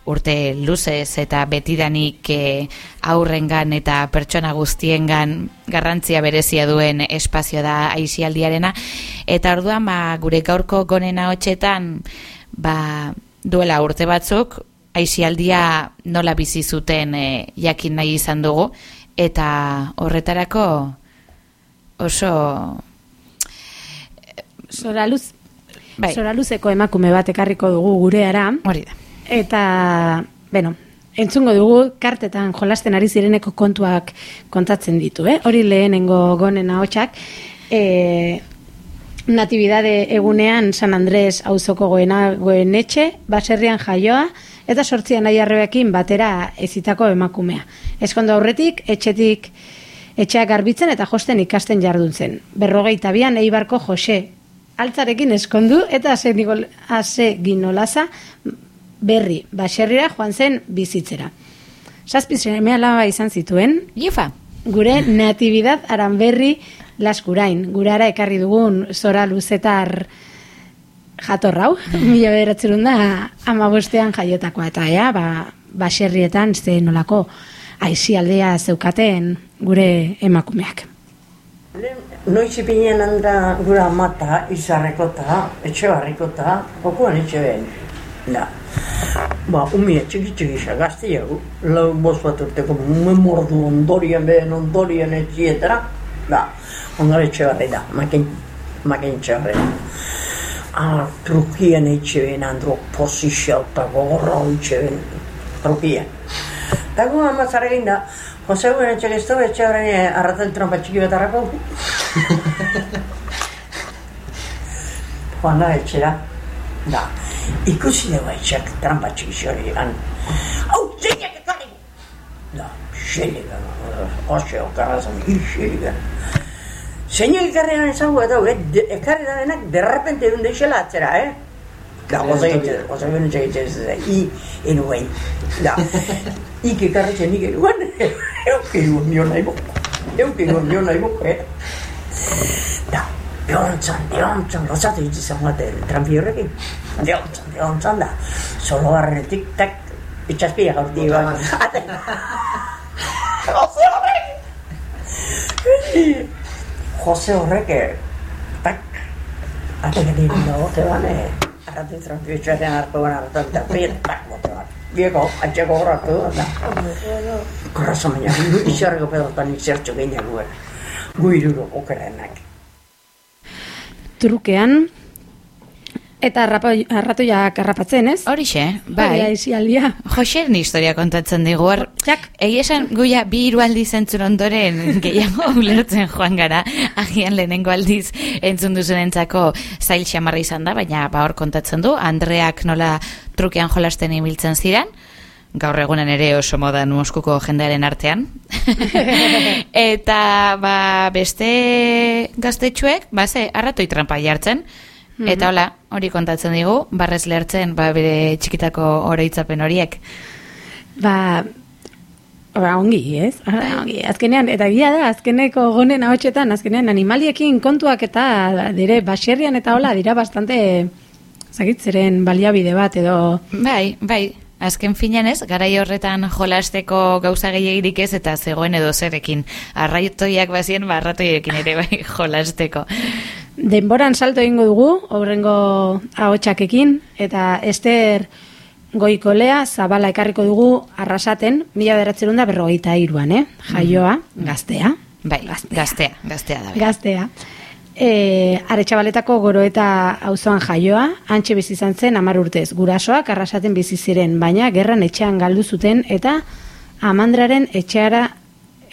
Speaker 2: urte luzez eta betidanik e, aurrengan eta pertsona guztiengan garrantzia berezia duen espazio da aizialdiarena eta orduan ba, gure gaurko gonena hotxetan ba, duela urte batzuk aizialdia nola bizi zuten e, jakin nahi izan dugu eta horretarako oso
Speaker 1: Zora luz,
Speaker 2: Bai.
Speaker 1: Zora luzeko emakume bat ekarriko dugu gureara.
Speaker 2: Hori da.
Speaker 1: Eta, bueno, entzungo dugu kartetan jolasten ari zireneko kontuak kontatzen ditu, eh? Hori lehenengo gonen ahotsak. E, natibidade egunean San Andres auzoko goena goenetxe, baserrian jaioa, eta sortzian aiarrebekin batera ezitako emakumea. Eskondo aurretik, etxetik etxeak garbitzen eta josten ikasten jardun zen. Berrogeita bian eibarko Jose, altzarekin eskondu eta ase, ase ginolaza berri, baserrira joan zen bizitzera. Zazpi semea laba izan zituen,
Speaker 2: Iefa.
Speaker 1: gure natibidad aranberri laskurain, gurara ekarri dugun zora luzetar jatorrau, mila bederatzerun da amabostean jaiotakoa, eta ea, ba, baserrietan ze nolako aizialdea zeukaten gure emakumeak.
Speaker 9: Noiz ipinen handa gura mata, izarrekota, etxe barrikota, okuan etxe behen. Da. Ba, umie txiki txiki xa, gazti jau, lau bost bat urteko memordu ondorien behen ondorien etxietara, da, ongar etxe barri da, makin, makin etxe barri da. Ah, trukien etxe behen andro posizio eta gogorra etxe behen, trukien. Dago amazara egin da, Jose guen etxe geztu, etxe horrein arratzen trompa txiki bat harrako. Joan da etxera, da, ikusi dugu etxeak trampa txiki xori egan. Hau, zeinak ekarri! Da, xeligan, ose okarrazan, hil xeligan. Zeinak ekarri garen zango eta eh, ekarri garenak derrepente egun deixela atzera, eh? Da, goza egiten, goza egiten egiten ez da, i, enu behin. Da, ik ekarri zen nik eruan, euk eruan nio nahi boko, euk eruan nio nahi boko, eh? Da, Diontzan, diontzan, gozatu hitz izan bat trampi horrekin. Diontzan, diontzan da. Solo garrenetik, tak, itxazpia gaurti ba. Jose horrek! Jose horrek, tak, ate gani dago, te ban, eh, arraten trampi etxaren hartu hartu, eta pien, tak, bote ban. Bieko, atxeko horratu, da. Korrazo baina, izarreko pedotan izertxo gehiago, gu iruro okerenak.
Speaker 1: Trukean, eta arratoiak harrapatzen, ez?
Speaker 2: Horixe,
Speaker 1: Hori
Speaker 2: bai.
Speaker 1: aizialdia.
Speaker 2: Joseren historia kontatzen digu, hor, egia esan guia bi hiru aldiz entzun ondoren gehiago ulertzen joan gara, agian lehenengo aldiz entzun duzenentzako zail xamarra izan da, baina ba hor kontatzen du, Andreak nola trukean jolasten ibiltzen ziren, gaur egunen ere oso modan Moskuko jendearen artean. eta ba, beste gaztetxuek, ba ze, arratoi trampa jartzen, Eta hola, hori kontatzen digu, barrez lertzen ba, bere txikitako oroitzapen horiek.
Speaker 1: Ba, ba ongi, ez? Ba, ongi. Azkenean, eta gila da, azkeneko gonen ahotsetan, azkenean animaliekin kontuak eta dire baserrian eta hola dira bastante zagitzeren baliabide bat edo
Speaker 2: Bai, bai, azken finean ez, garai horretan jolasteko gauza gehiagirik ez eta zegoen edo zerekin. Arraitoiak bazien, ba, arratoiekin ere bai jolasteko.
Speaker 1: denboran salto egingo dugu, horrengo ahotsakekin eta Ester Goikolea zabala ekarriko dugu arrasaten, mila beratzerun da berrogeita iruan, eh? Jaioa, gaztea.
Speaker 2: Bai, gaztea, gaztea da. bai.
Speaker 1: Gaztea. E, Aretxabaletako goro eta auzoan jaioa, antxe bizi izan zen amar urtez. Gurasoak arrasaten bizi ziren, baina gerran etxean galdu zuten eta amandraren etxeara,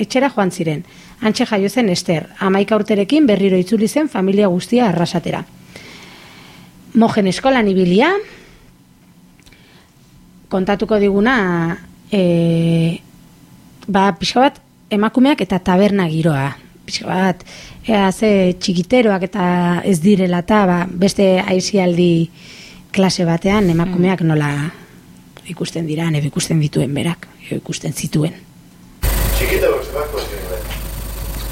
Speaker 1: etxera joan ziren. Antxe jaio zen Ester, amaika urterekin berriro itzuli zen familia guztia arrasatera. Mojen eskolan ibilia, kontatuko diguna, e, ba, pixka bat, emakumeak eta taberna giroa. Pixka bat, ea ze txikiteroak eta ez direla eta ba, beste aizialdi klase batean emakumeak nola ikusten dira, nebe ikusten dituen berak, ikusten zituen.
Speaker 10: Txikiteuek zebako.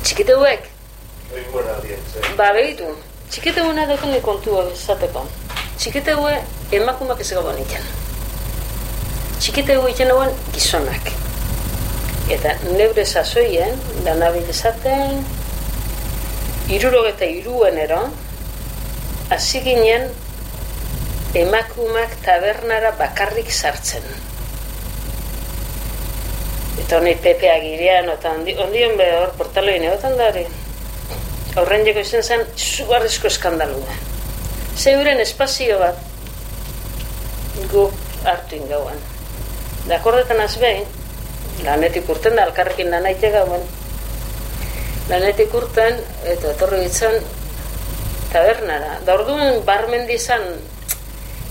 Speaker 11: Txikiteuek,
Speaker 10: dien, zen.
Speaker 11: ba begitu, txikiteuna daukan kontu hori esateko. Txikiteue emakumak ez gabon ikan. Txikiteue ikan gizonak. Eta neure sasoien, danabil esaten, irurogeta iruen ero, hasi ginen emakumak tabernara bakarrik sartzen. Eta honi Pepe Agirian, eta ondi, ondion be hor portaloin egotan da hori. Horren joko izan zen, zugarrizko eskandalua. zeuren espazio bat gu hartu ingauan. Da akordetan azbein, lanetik urten da, alkarrekin lanaite gauen, lanetik urten, eta etorri ditzen tabernara. Da orduan barmendi izan,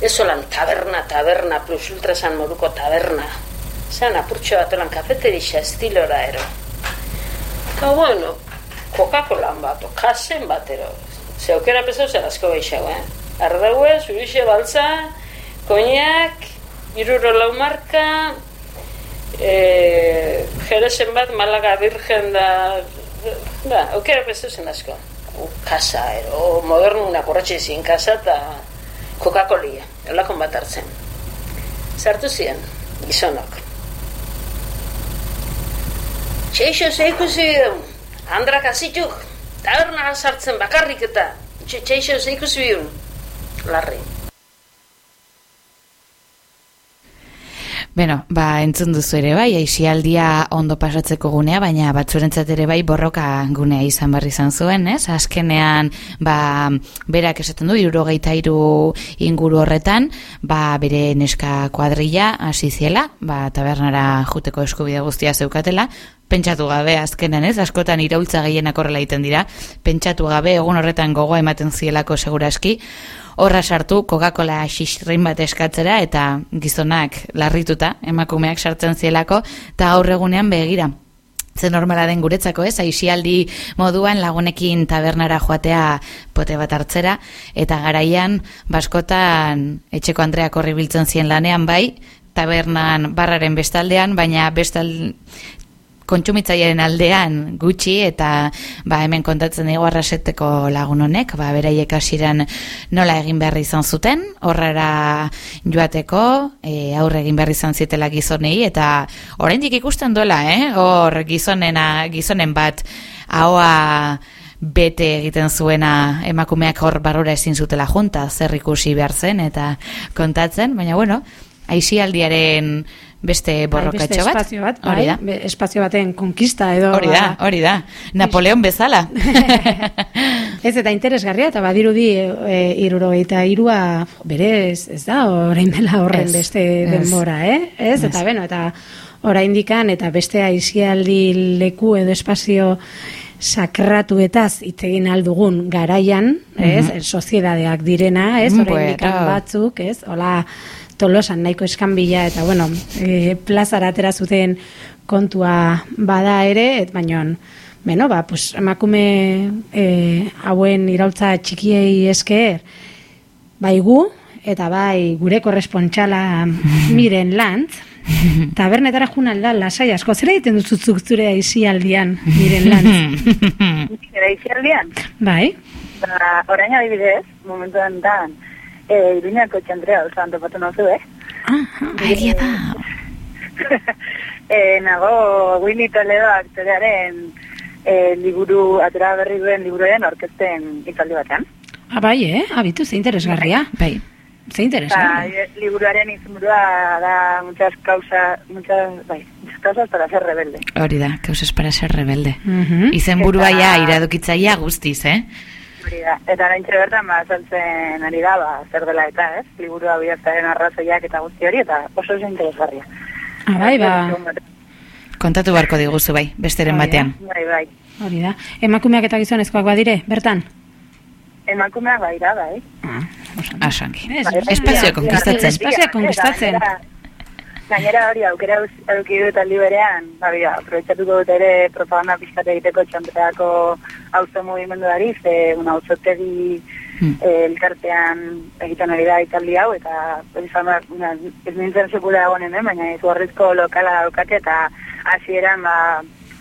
Speaker 11: ez solan taberna, taberna, plus ultra esan moduko taberna. Zan apurtxo bat olan kafeterixa estilora ero. Eta bueno, Coca-Cola bat, kasen bat ero. Ze aukera pesau zer asko behixau, eh? Ardaue, zurixe baltza, koinak, iruro lau marka, e, jeresen bat, Malaga Virgen da, da, aukera pesau zen asko. Kasa, ero, modernu una borratxe zin kasa, eta Coca-Colia, elakon bat hartzen. Sartu ziren, gizonok. Txeixo ze ikusi bidun, handrak azituk, taberna sartzen bakarrik eta, txe, txeixo ze ikusi bidun, larri.
Speaker 2: Beno, ba, entzun duzu ere bai, aixialdia ondo pasatzeko gunea, baina batzurentzat ere bai borroka gunea izan barri izan zuen, ez? Azkenean, ba, berak esaten du, irurogeita iru inguru horretan, ba, bere neska kuadrilla hasi ziela, ba, tabernara juteko eskubide guztia zeukatela, pentsatu gabe azkenan ez, askotan iraultza gehienak horrela egiten dira, pentsatu gabe egun horretan gogoa ematen zielako seguraski, horra sartu Coca-Cola xixrin bat eskatzera eta gizonak larrituta emakumeak sartzen zielako eta gaur egunean begira. Ze normala den guretzako ez, aixialdi moduan lagunekin tabernara joatea pote bat hartzera, eta garaian baskotan etxeko Andreak horri biltzen zien lanean bai, tabernan barraren bestaldean, baina bestal kontsumitzailearen aldean gutxi eta ba hemen kontatzen digu arraseteko lagun honek, ba beraiek hasieran nola egin behar izan zuten, horrera joateko, e, aurre egin behar izan zitela gizonei eta oraindik ikusten duela, eh? Hor gizonena, gizonen bat ahoa bete egiten zuena emakumeak hor barrura ezin zutela junta, zer ikusi behar zen eta kontatzen, baina bueno, aixialdiaren beste borrokatxo
Speaker 1: Bai,
Speaker 2: bat.
Speaker 1: espazio bat, bai, be- espazio baten konkista edo...
Speaker 2: Hori da, hori da. Napoleon bezala.
Speaker 1: Ez eta interesgarria, eta badirudi e, irurogeita irua berez, ez da, orain dela horren
Speaker 2: Ez,
Speaker 1: beste
Speaker 2: ez.
Speaker 1: denbora, eh? Ez,
Speaker 2: Ez.
Speaker 1: eta beno, eta oraindikan eta beste aizialdi leku edo espazio sakratuetaz hitz egin aldugun garaian, ez,
Speaker 2: Mhm.
Speaker 1: soziedadeak direna, ez,
Speaker 2: Bueno.
Speaker 1: oraindikan batzuk, ez, hola, tolosan nahiko eskanbila, eta bueno, e, plazara atera zuten kontua bada ere, et, baino, beno, ba, pues, emakume e, hauen iraultza txikiei esker, bai gu, eta bai gure korrespontxala miren lantz, tabernetara jun alda lasai asko, zera egiten duzuzuk zure aizialdian miren lantz?
Speaker 12: Era izialdian,
Speaker 1: bai?
Speaker 12: ba, orain adibidez, momentu enten, e, Iruñako txandrea osan topatu nozu, eh?
Speaker 2: Egia da.
Speaker 12: e, nago Willy Toledo aktorearen e, liburu, atera berri duen liburuen orkesten itzaldi batean.
Speaker 1: Ah, bai, eh? Abitu, ze interesgarria.
Speaker 2: Bai.
Speaker 1: Ze interesgarria.
Speaker 12: e, liburuaren izenburua da muchas causas, muchas, bai, muchas causas para ser rebelde.
Speaker 2: Hori da, causas para ser rebelde.
Speaker 1: Mhm.
Speaker 2: Izen burua ja iradokitzaia guztiz, eh?
Speaker 12: Hori da. Eta oraintxe bertan ba azaltzen ari da, ba, zer dela eta, ez? Liburua bilatzaren arrazoiak eta guzti hori, eta oso oso interesgarria.
Speaker 1: Ah, bai, ba,
Speaker 2: Kontatu beharko diguzu bai, besteren
Speaker 1: Hori da.
Speaker 2: batean.
Speaker 12: Bai, bai.
Speaker 1: hori da. Emakumeak eta gizonezkoak badire, bertan?
Speaker 12: Emakumeak bai da, bai.
Speaker 2: Asangi.
Speaker 1: Ez,
Speaker 12: Bai,
Speaker 2: Espazioa
Speaker 12: bai,
Speaker 2: konkistatzen.
Speaker 12: bai,
Speaker 1: Espazioa konkistatzen.
Speaker 12: Gainera- Gainera hori aukera eduki dut aldi berean, ba, bera, aprobetsatuko dut ere propaganda pizkat egiteko txantreako auzo mugimenduari, ze una auzotegi
Speaker 2: Hmm.
Speaker 12: eh, elkartean egiten ari da italdi hau, eta izan una, ez nintzen sekula egon hemen, baina izugarrizko lokala daukate, eta hasieran ba,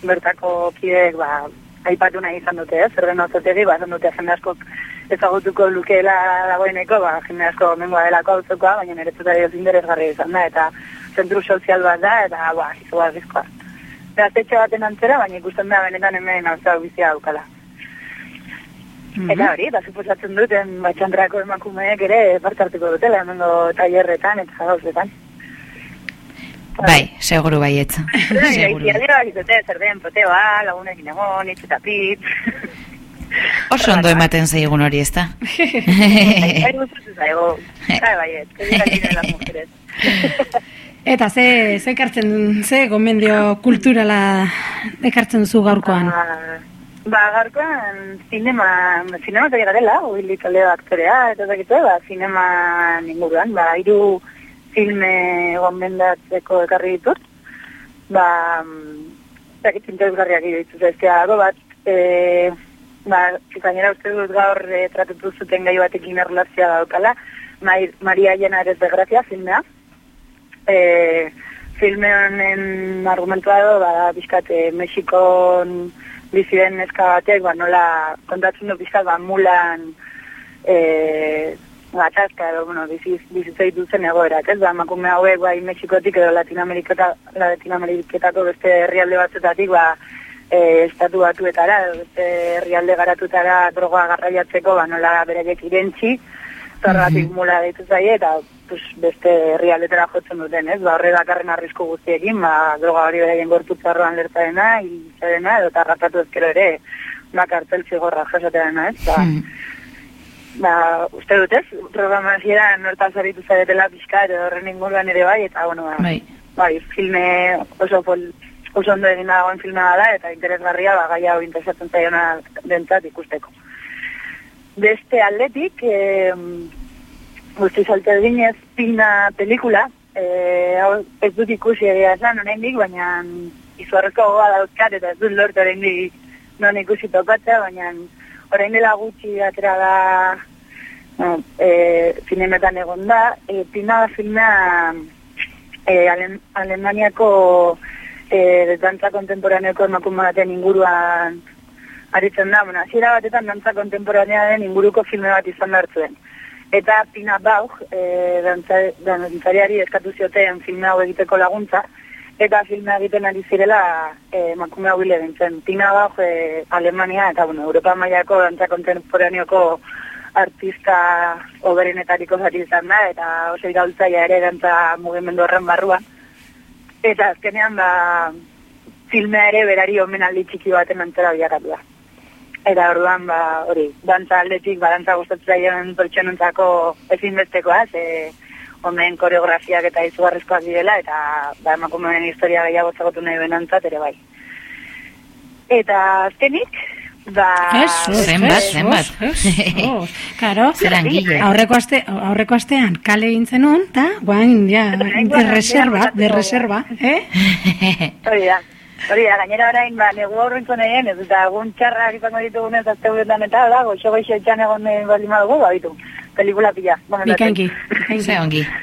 Speaker 12: bertako kideek ba, aipatu nahi izan dute, ez? Zer den auzotegi, ba, dute jende askok ezagutuko lukeela dagoeneko, ba, jende asko mengoa delako auzokoa, baina niretzat ere oso interesgarria izan da, eta zentru sozial bat da, eta, ba, izugarrizkoa. Gaztetxe baten antzera, baina ikusten da benetan hemen auzoa bizia daukala. Eta hori, eta suposatzen duten batxandrako emakumeek ere parte hartuko dutela, hemengo tailerretan eta gauzetan.
Speaker 2: Bai, seguru baietza. Seguru.
Speaker 12: Gaizia dira, izate, zer den, proteba, lagunekin egon, itxetapit.
Speaker 2: Oso ondo ematen zaigun hori, ez da?
Speaker 12: Bai, gustatzen zaigu. Bai, bai, ez, que tienen las mujeres.
Speaker 1: Eta ze, ze ekartzen, ze gomendio kulturala ekartzen zu gaurkoan?
Speaker 12: Ba, ba gaurkoan zinema, zinema eta garela, huilik talde aktorea, eta dakitu, ba, zinema inguruan, ba, hiru filme gomendatzeko ekarri ditut, ba, dakit interesgarriak iruditu zaizkia dago bat, e, ba, gainera uste dut gaur e, tratatu zuten gai batekin erlazioa daukala, Maria Llena eres desgracia, filmea, e, filme honen argumentua edo, ba, bizkat, e, Mexikon bizi den neska batek, ba, nola kontatzen du bizkat, ba, mulan e, gatazka edo, bueno, bizi, bizitza dituzen egoerak, ez, ba, emakume hauek, bai, Mexikotik edo Latinoameriketa, Latinoameriketako beste herrialde batzutatik, ba, e, estatu batuetara, edo beste herrialde garatutara droga garraiatzeko, ba, nola beraiek irentzi, zorratik mula deitu zaie, eta pues, beste herrialdetara jotzen duten, ez? Ba, horre dakarren arrisku guztiekin, ba, droga hori beraien gorputzarroan lertaena, hiltzarena, edo tarratatu ezkero ere, ba, kartel zigorra jasateana, ez? Ba, ba, uste dut ez, programazioa nortaz aritu zaretela pixka, edo horren inguruan ere bai, eta, bueno, ba,
Speaker 2: Bai.
Speaker 12: bai, filme oso pol, oso ondo egin dagoen filmea da, eta interesgarria, ba, gai hau interesatzen zaiona dentzat ikusteko. Beste aldetik, eh, guzti salte eginez, pina pelikula, hau ez dut ikusi egia esan, oraindik, baina izuarrezko goga dauzkat, eta ez dut lortu oraindik non ikusi topatzea, baina orain dela gutxi atera da no, e, zinemetan egon da, e, pina filmea e, Alem, Alemaniako e, dantza kontemporaneoko emakume baten inguruan aritzen da, bueno, hasiera batetan dantza kontemporanearen inguruko filme bat izan hartzuen. Eta Pina Bauch, e, dantza, dantzariari eskatu zioten filme hau egiteko laguntza, eta filme egiten ari zirela e, emakume hau hile bintzen. Pina Bauch, e, Alemania, eta bueno, Europa mailako dantza kontemporaneoko artista oberenetariko zari izan da, eta oso iraultzaia ere dantza mugimendu horren barruan. Eta azkenean, ba, filmea ere berari omenaldi txiki baten antzera bilakatu da. Eta orduan, ba, hori, dantza aldetik, ba, dantza gustatzen pertsonentzako ezinbestekoa, ze omen koreografiak eta izugarrizkoak direla, eta ba, emakumeen historia gehiago zagotu nahi benantzat ere bai. Eta azkenik, ba...
Speaker 1: Eso,
Speaker 2: Zenbat, zenbat.
Speaker 1: eso. Karo, aurreko, aste, aurreko astean kale egin zenun, eta guain, ja, de reserva, de reserva, eh?
Speaker 12: Hori da. Hori da, gainera orain, ba, negu aurrentzo nehen, ez eta egun txarrak izango ditugunez azte guretan eta da, goxo goxo etxan egon baldin badugu, ba, bitu, pelikula pila. Bueno,
Speaker 1: Bikainki.
Speaker 2: Ze ongi.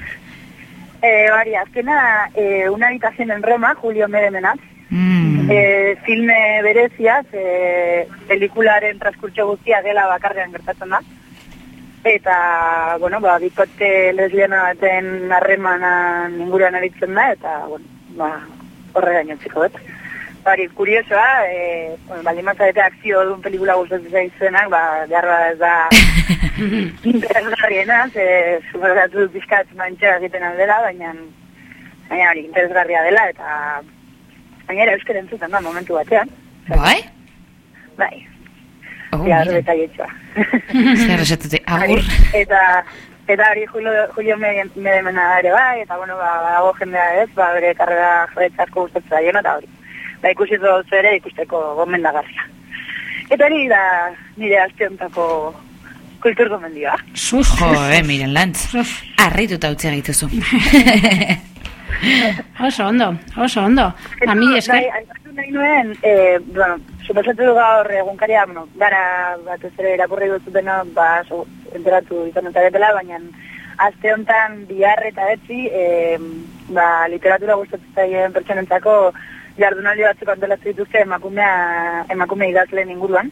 Speaker 12: Eh, bari, azkena, eh, una habitación en Roma, Julio Medemena,
Speaker 2: Mm.
Speaker 12: eh, filme bereziaz, eh, pelikularen transkurtso guztia gela bakarrean gertatzen da. Eta, bueno, ba, bikote lesbiana baten harremanan inguruan aritzen da, eta, bueno, ba, horre gainotziko, bet. Bari, kuriosoa, eh, bueno, baldin mazarete akzio duen pelikula gustatzen zaizuenak, ba, behar ba ez da interesgarriena, ze supergatu pizkat mantxa egiten aldela, baina, baina hori, interesgarria dela, eta gainera euskara entzuten da momentu batean.
Speaker 2: Bai?
Speaker 12: Bai,
Speaker 2: Oh,
Speaker 12: ja,
Speaker 2: mira.
Speaker 12: detaietxoa.
Speaker 2: Zer esatute, agur.
Speaker 12: eta eta hori Julio, Julio Mede- Medemena ere bai, eta bueno, ba, badago jendea ez, ba, bere karrera jarretza asko gustatzen zaiona, eta hori. Ba, ikusi dut ere ikusteko gomendagarria. Eta hori da nire aste hontako kultur gomendioa.
Speaker 2: Jo, eh, miren lantz. Arrituta utzi gaituzu.
Speaker 1: oso ondo, oso ondo. A mi esker,
Speaker 12: Bai, aipatu nahi nuen, eh, bueno, suposatu du gaur egunkaria, bueno, gara batez ere irakurri duzutena, ba, so, enteratu izan entaretela, baina aste honetan bihar eta etzi, eh, ba, literatura gustatzen pertsonentzako jardunaldi batzuk antolatu dituzte emakumea, emakume idazleen inguruan.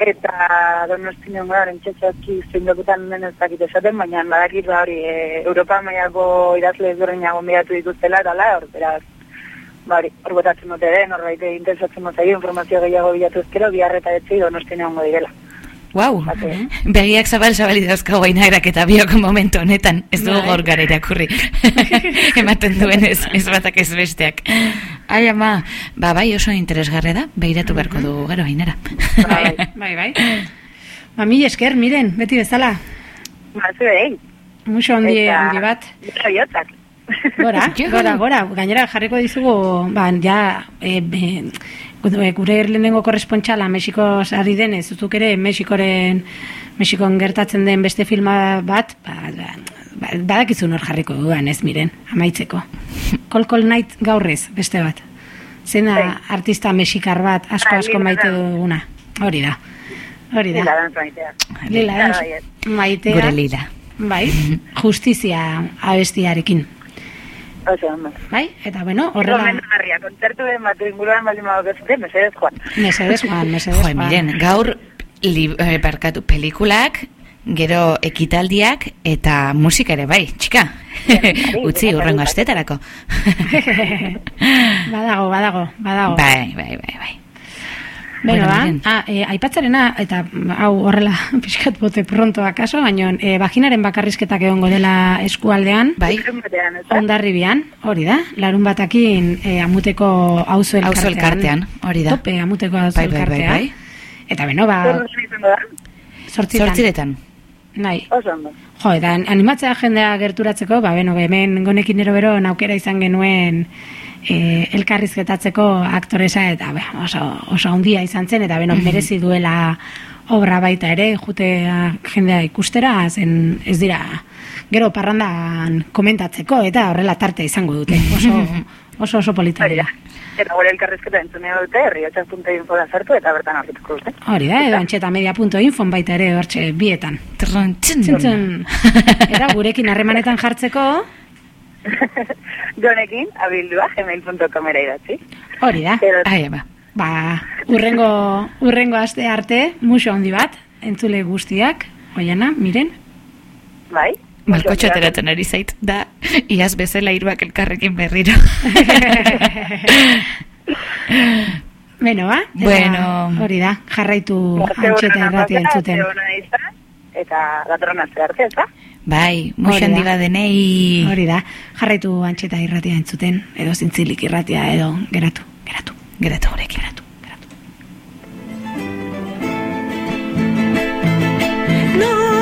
Speaker 12: Eta donosti nion gara, entxetxoki zindokutan den ez dakit esaten, baina badakit ba hori, e, Europa mailako idazle ezberdinak gonbidatu dituztela, eta la, hor, beraz, ba hori, hor botatzen dute den, horbait interesatzen dut zaio, informazio gehiago bilatu ezkero, biharreta etzi donosti niongo direla.
Speaker 2: Wow, begiak zabal zabali dauzkagu gainarak eta biok momentu honetan, ez dugu
Speaker 1: Bai.
Speaker 2: gaur gara irakurri. Ematen duen ez, ez batak ez besteak. Ai, ama, ba, bai oso interesgarre da, behiratu beharko dugu gero hainera.
Speaker 1: Bai, bai, bai. Ba, mi esker, miren, beti bezala.
Speaker 3: Ba, zuei.
Speaker 1: Muxo ondi,
Speaker 3: Eta-
Speaker 1: ondi bat.
Speaker 3: Joiotzak.
Speaker 1: Gora, gora, gora. Gainera jarriko dizugu, ba, ja, e, be, gure- gure lehenengo korrespontxala Mexiko ari denez, zuzuk ere Mexikoren, Mexikon gertatzen den beste filma bat, ba, ba, ba, badakizu nor jarriko duan ez miren, amaitzeko. Call Call Night gaurrez, beste bat. Zena artista mexikar bat, asko
Speaker 3: Bai,
Speaker 1: asko
Speaker 3: Lila
Speaker 1: maite duguna. Hori da. Hori da.
Speaker 3: Lila maitea.
Speaker 1: Lila
Speaker 3: Bai,
Speaker 1: maitea.
Speaker 2: Gure lila.
Speaker 1: Bai, justizia abestiarekin.
Speaker 3: Oso.
Speaker 1: Bai, eta bueno, horrela...
Speaker 3: Gomendagarria, kontzertu den bat inguruan baldin badago zute, mesedez joan.
Speaker 1: Mesedez, Juan, mesedez,
Speaker 2: Jo,
Speaker 1: Juan.
Speaker 2: miren, gaur li, eh, barkatu, pelikulak, gero ekitaldiak eta musika ere bai, txika. Utzi, urrengo astetarako.
Speaker 1: badago, badago, badago.
Speaker 2: bai, bai, bai, bai.
Speaker 1: Beno,
Speaker 2: Bueno,
Speaker 1: ba, ah, e, aipatzarena, eta hau horrela pixkat bote pronto akaso, baina e, vaginaren bakarrizketak egongo dela eskualdean,
Speaker 2: bai,
Speaker 1: ondarribian, hori da, larun batakin e, amuteko auzo elkartean.
Speaker 2: Auzo elkartean, hori da.
Speaker 1: Tope amuteko auzo
Speaker 2: Bai, bai, bai,
Speaker 1: elkartea.
Speaker 2: bai.
Speaker 1: Eta beno, ba,
Speaker 3: Zer duzun
Speaker 1: Nahi.
Speaker 3: Oso ondo.
Speaker 1: Jo, eta animatzea jendea gerturatzeko, ba, beno, hemen gonekin ero bero aukera izan genuen e, elkarrizketatzeko aktoresa, eta be, oso, oso handia izan zen, eta beno, merezi duela obra baita ere, jutea jendea ikustera, zen ez dira, gero parrandan komentatzeko, eta horrela tarte izango dute, oso, oso, oso polita dira.
Speaker 3: Eta gure elkarrizketa entzunea dute, herriotxak.info da sartu eta bertan aurkituko dute.
Speaker 1: Hori da, edo antxetamedia.info baita ere hortxe bietan.
Speaker 2: Tron, txin,
Speaker 1: Txin, txin. Eta gurekin harremanetan jartzeko,
Speaker 3: Jonekin, abildua, gmail.com era idatzi.
Speaker 1: hori da.
Speaker 3: Pero,
Speaker 2: Ai, ama.
Speaker 1: Ba, urrengo, urrengo aste arte, muso handi bat, entzule guztiak, oiana, miren,
Speaker 3: bai?
Speaker 2: Malkotxo ateratzen ari zait, da, iaz bezala hiruak elkarrekin berriro.
Speaker 1: beno, ba? Eta
Speaker 2: Bueno.
Speaker 1: Hori da, jarraitu antxeta
Speaker 3: apaketa,
Speaker 1: entzuten.
Speaker 3: Eta datorren arte, ez da?
Speaker 2: bai, handi
Speaker 1: da.
Speaker 2: badenei.
Speaker 1: Hori da, jarraitu antxeta irratia entzuten, edo zintzilik irratia, edo geratu, geratu.
Speaker 2: Geratu gurekin.
Speaker 1: Geratu, geratu.
Speaker 13: No,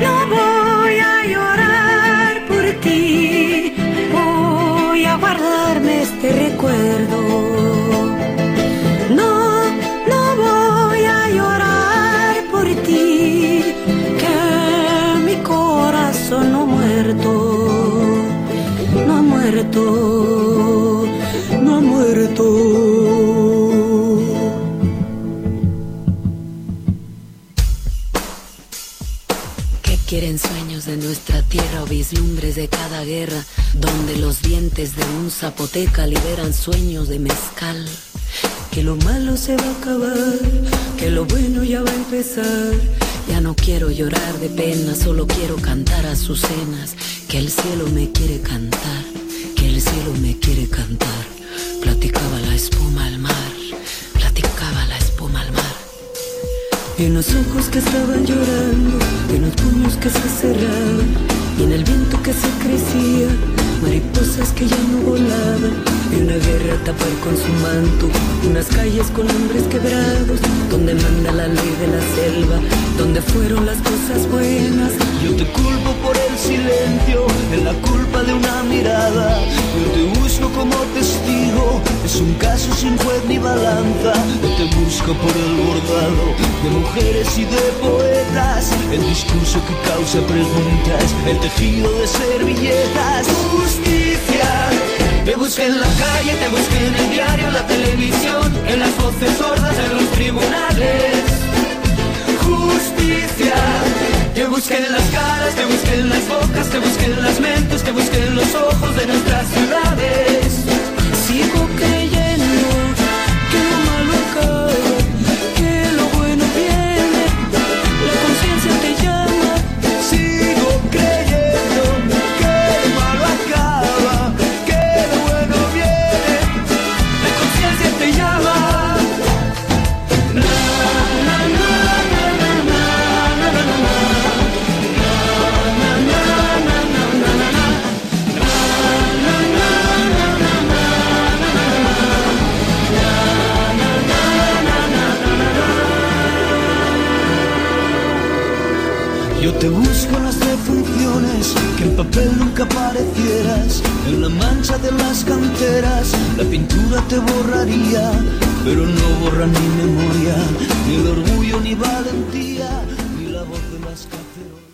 Speaker 13: no voy a llorar por ti. Voy a guardarme este recuerdo.
Speaker 14: Quieren sueños de nuestra tierra o vislumbres de cada guerra? Donde los dientes de un zapoteca liberan sueños de mezcal. Que lo malo se va a acabar, que lo bueno ya va a empezar. Ya no quiero llorar de pena, solo quiero cantar a sus cenas. Que el cielo me quiere cantar, que el cielo me quiere cantar. Platicaba la en los ojos que estaban llorando, en los puños que se cerraban, y en el viento que se crecía, mariposas que ya no volaban, y una guerra tapar con su manto, unas calles con hombres quebrados, donde manda la ley de la selva, donde fueron las cosas buenas.
Speaker 15: Yo te culpo por el silencio, en la culpa de una mirada. Yo te busco como testigo, es un caso sin juez ni balanza. Yo te busco por el bordado de mujeres y de poetas. El discurso que causa preguntas, el tejido de servilletas. Justicia. Te busqué en la calle, te busqué en el diario, en la televisión, en las voces sordas de los tribunales justicia. Te busqué en las caras, te busqué en las bocas, te busqué en las mentes, te busqué en los ojos de nuestras ciudades.
Speaker 13: Sigo que
Speaker 15: nunca aparecieras. En la mancha de las canteras, la pintura te borraría, pero no borra ni memoria, ni el orgullo ni valentía.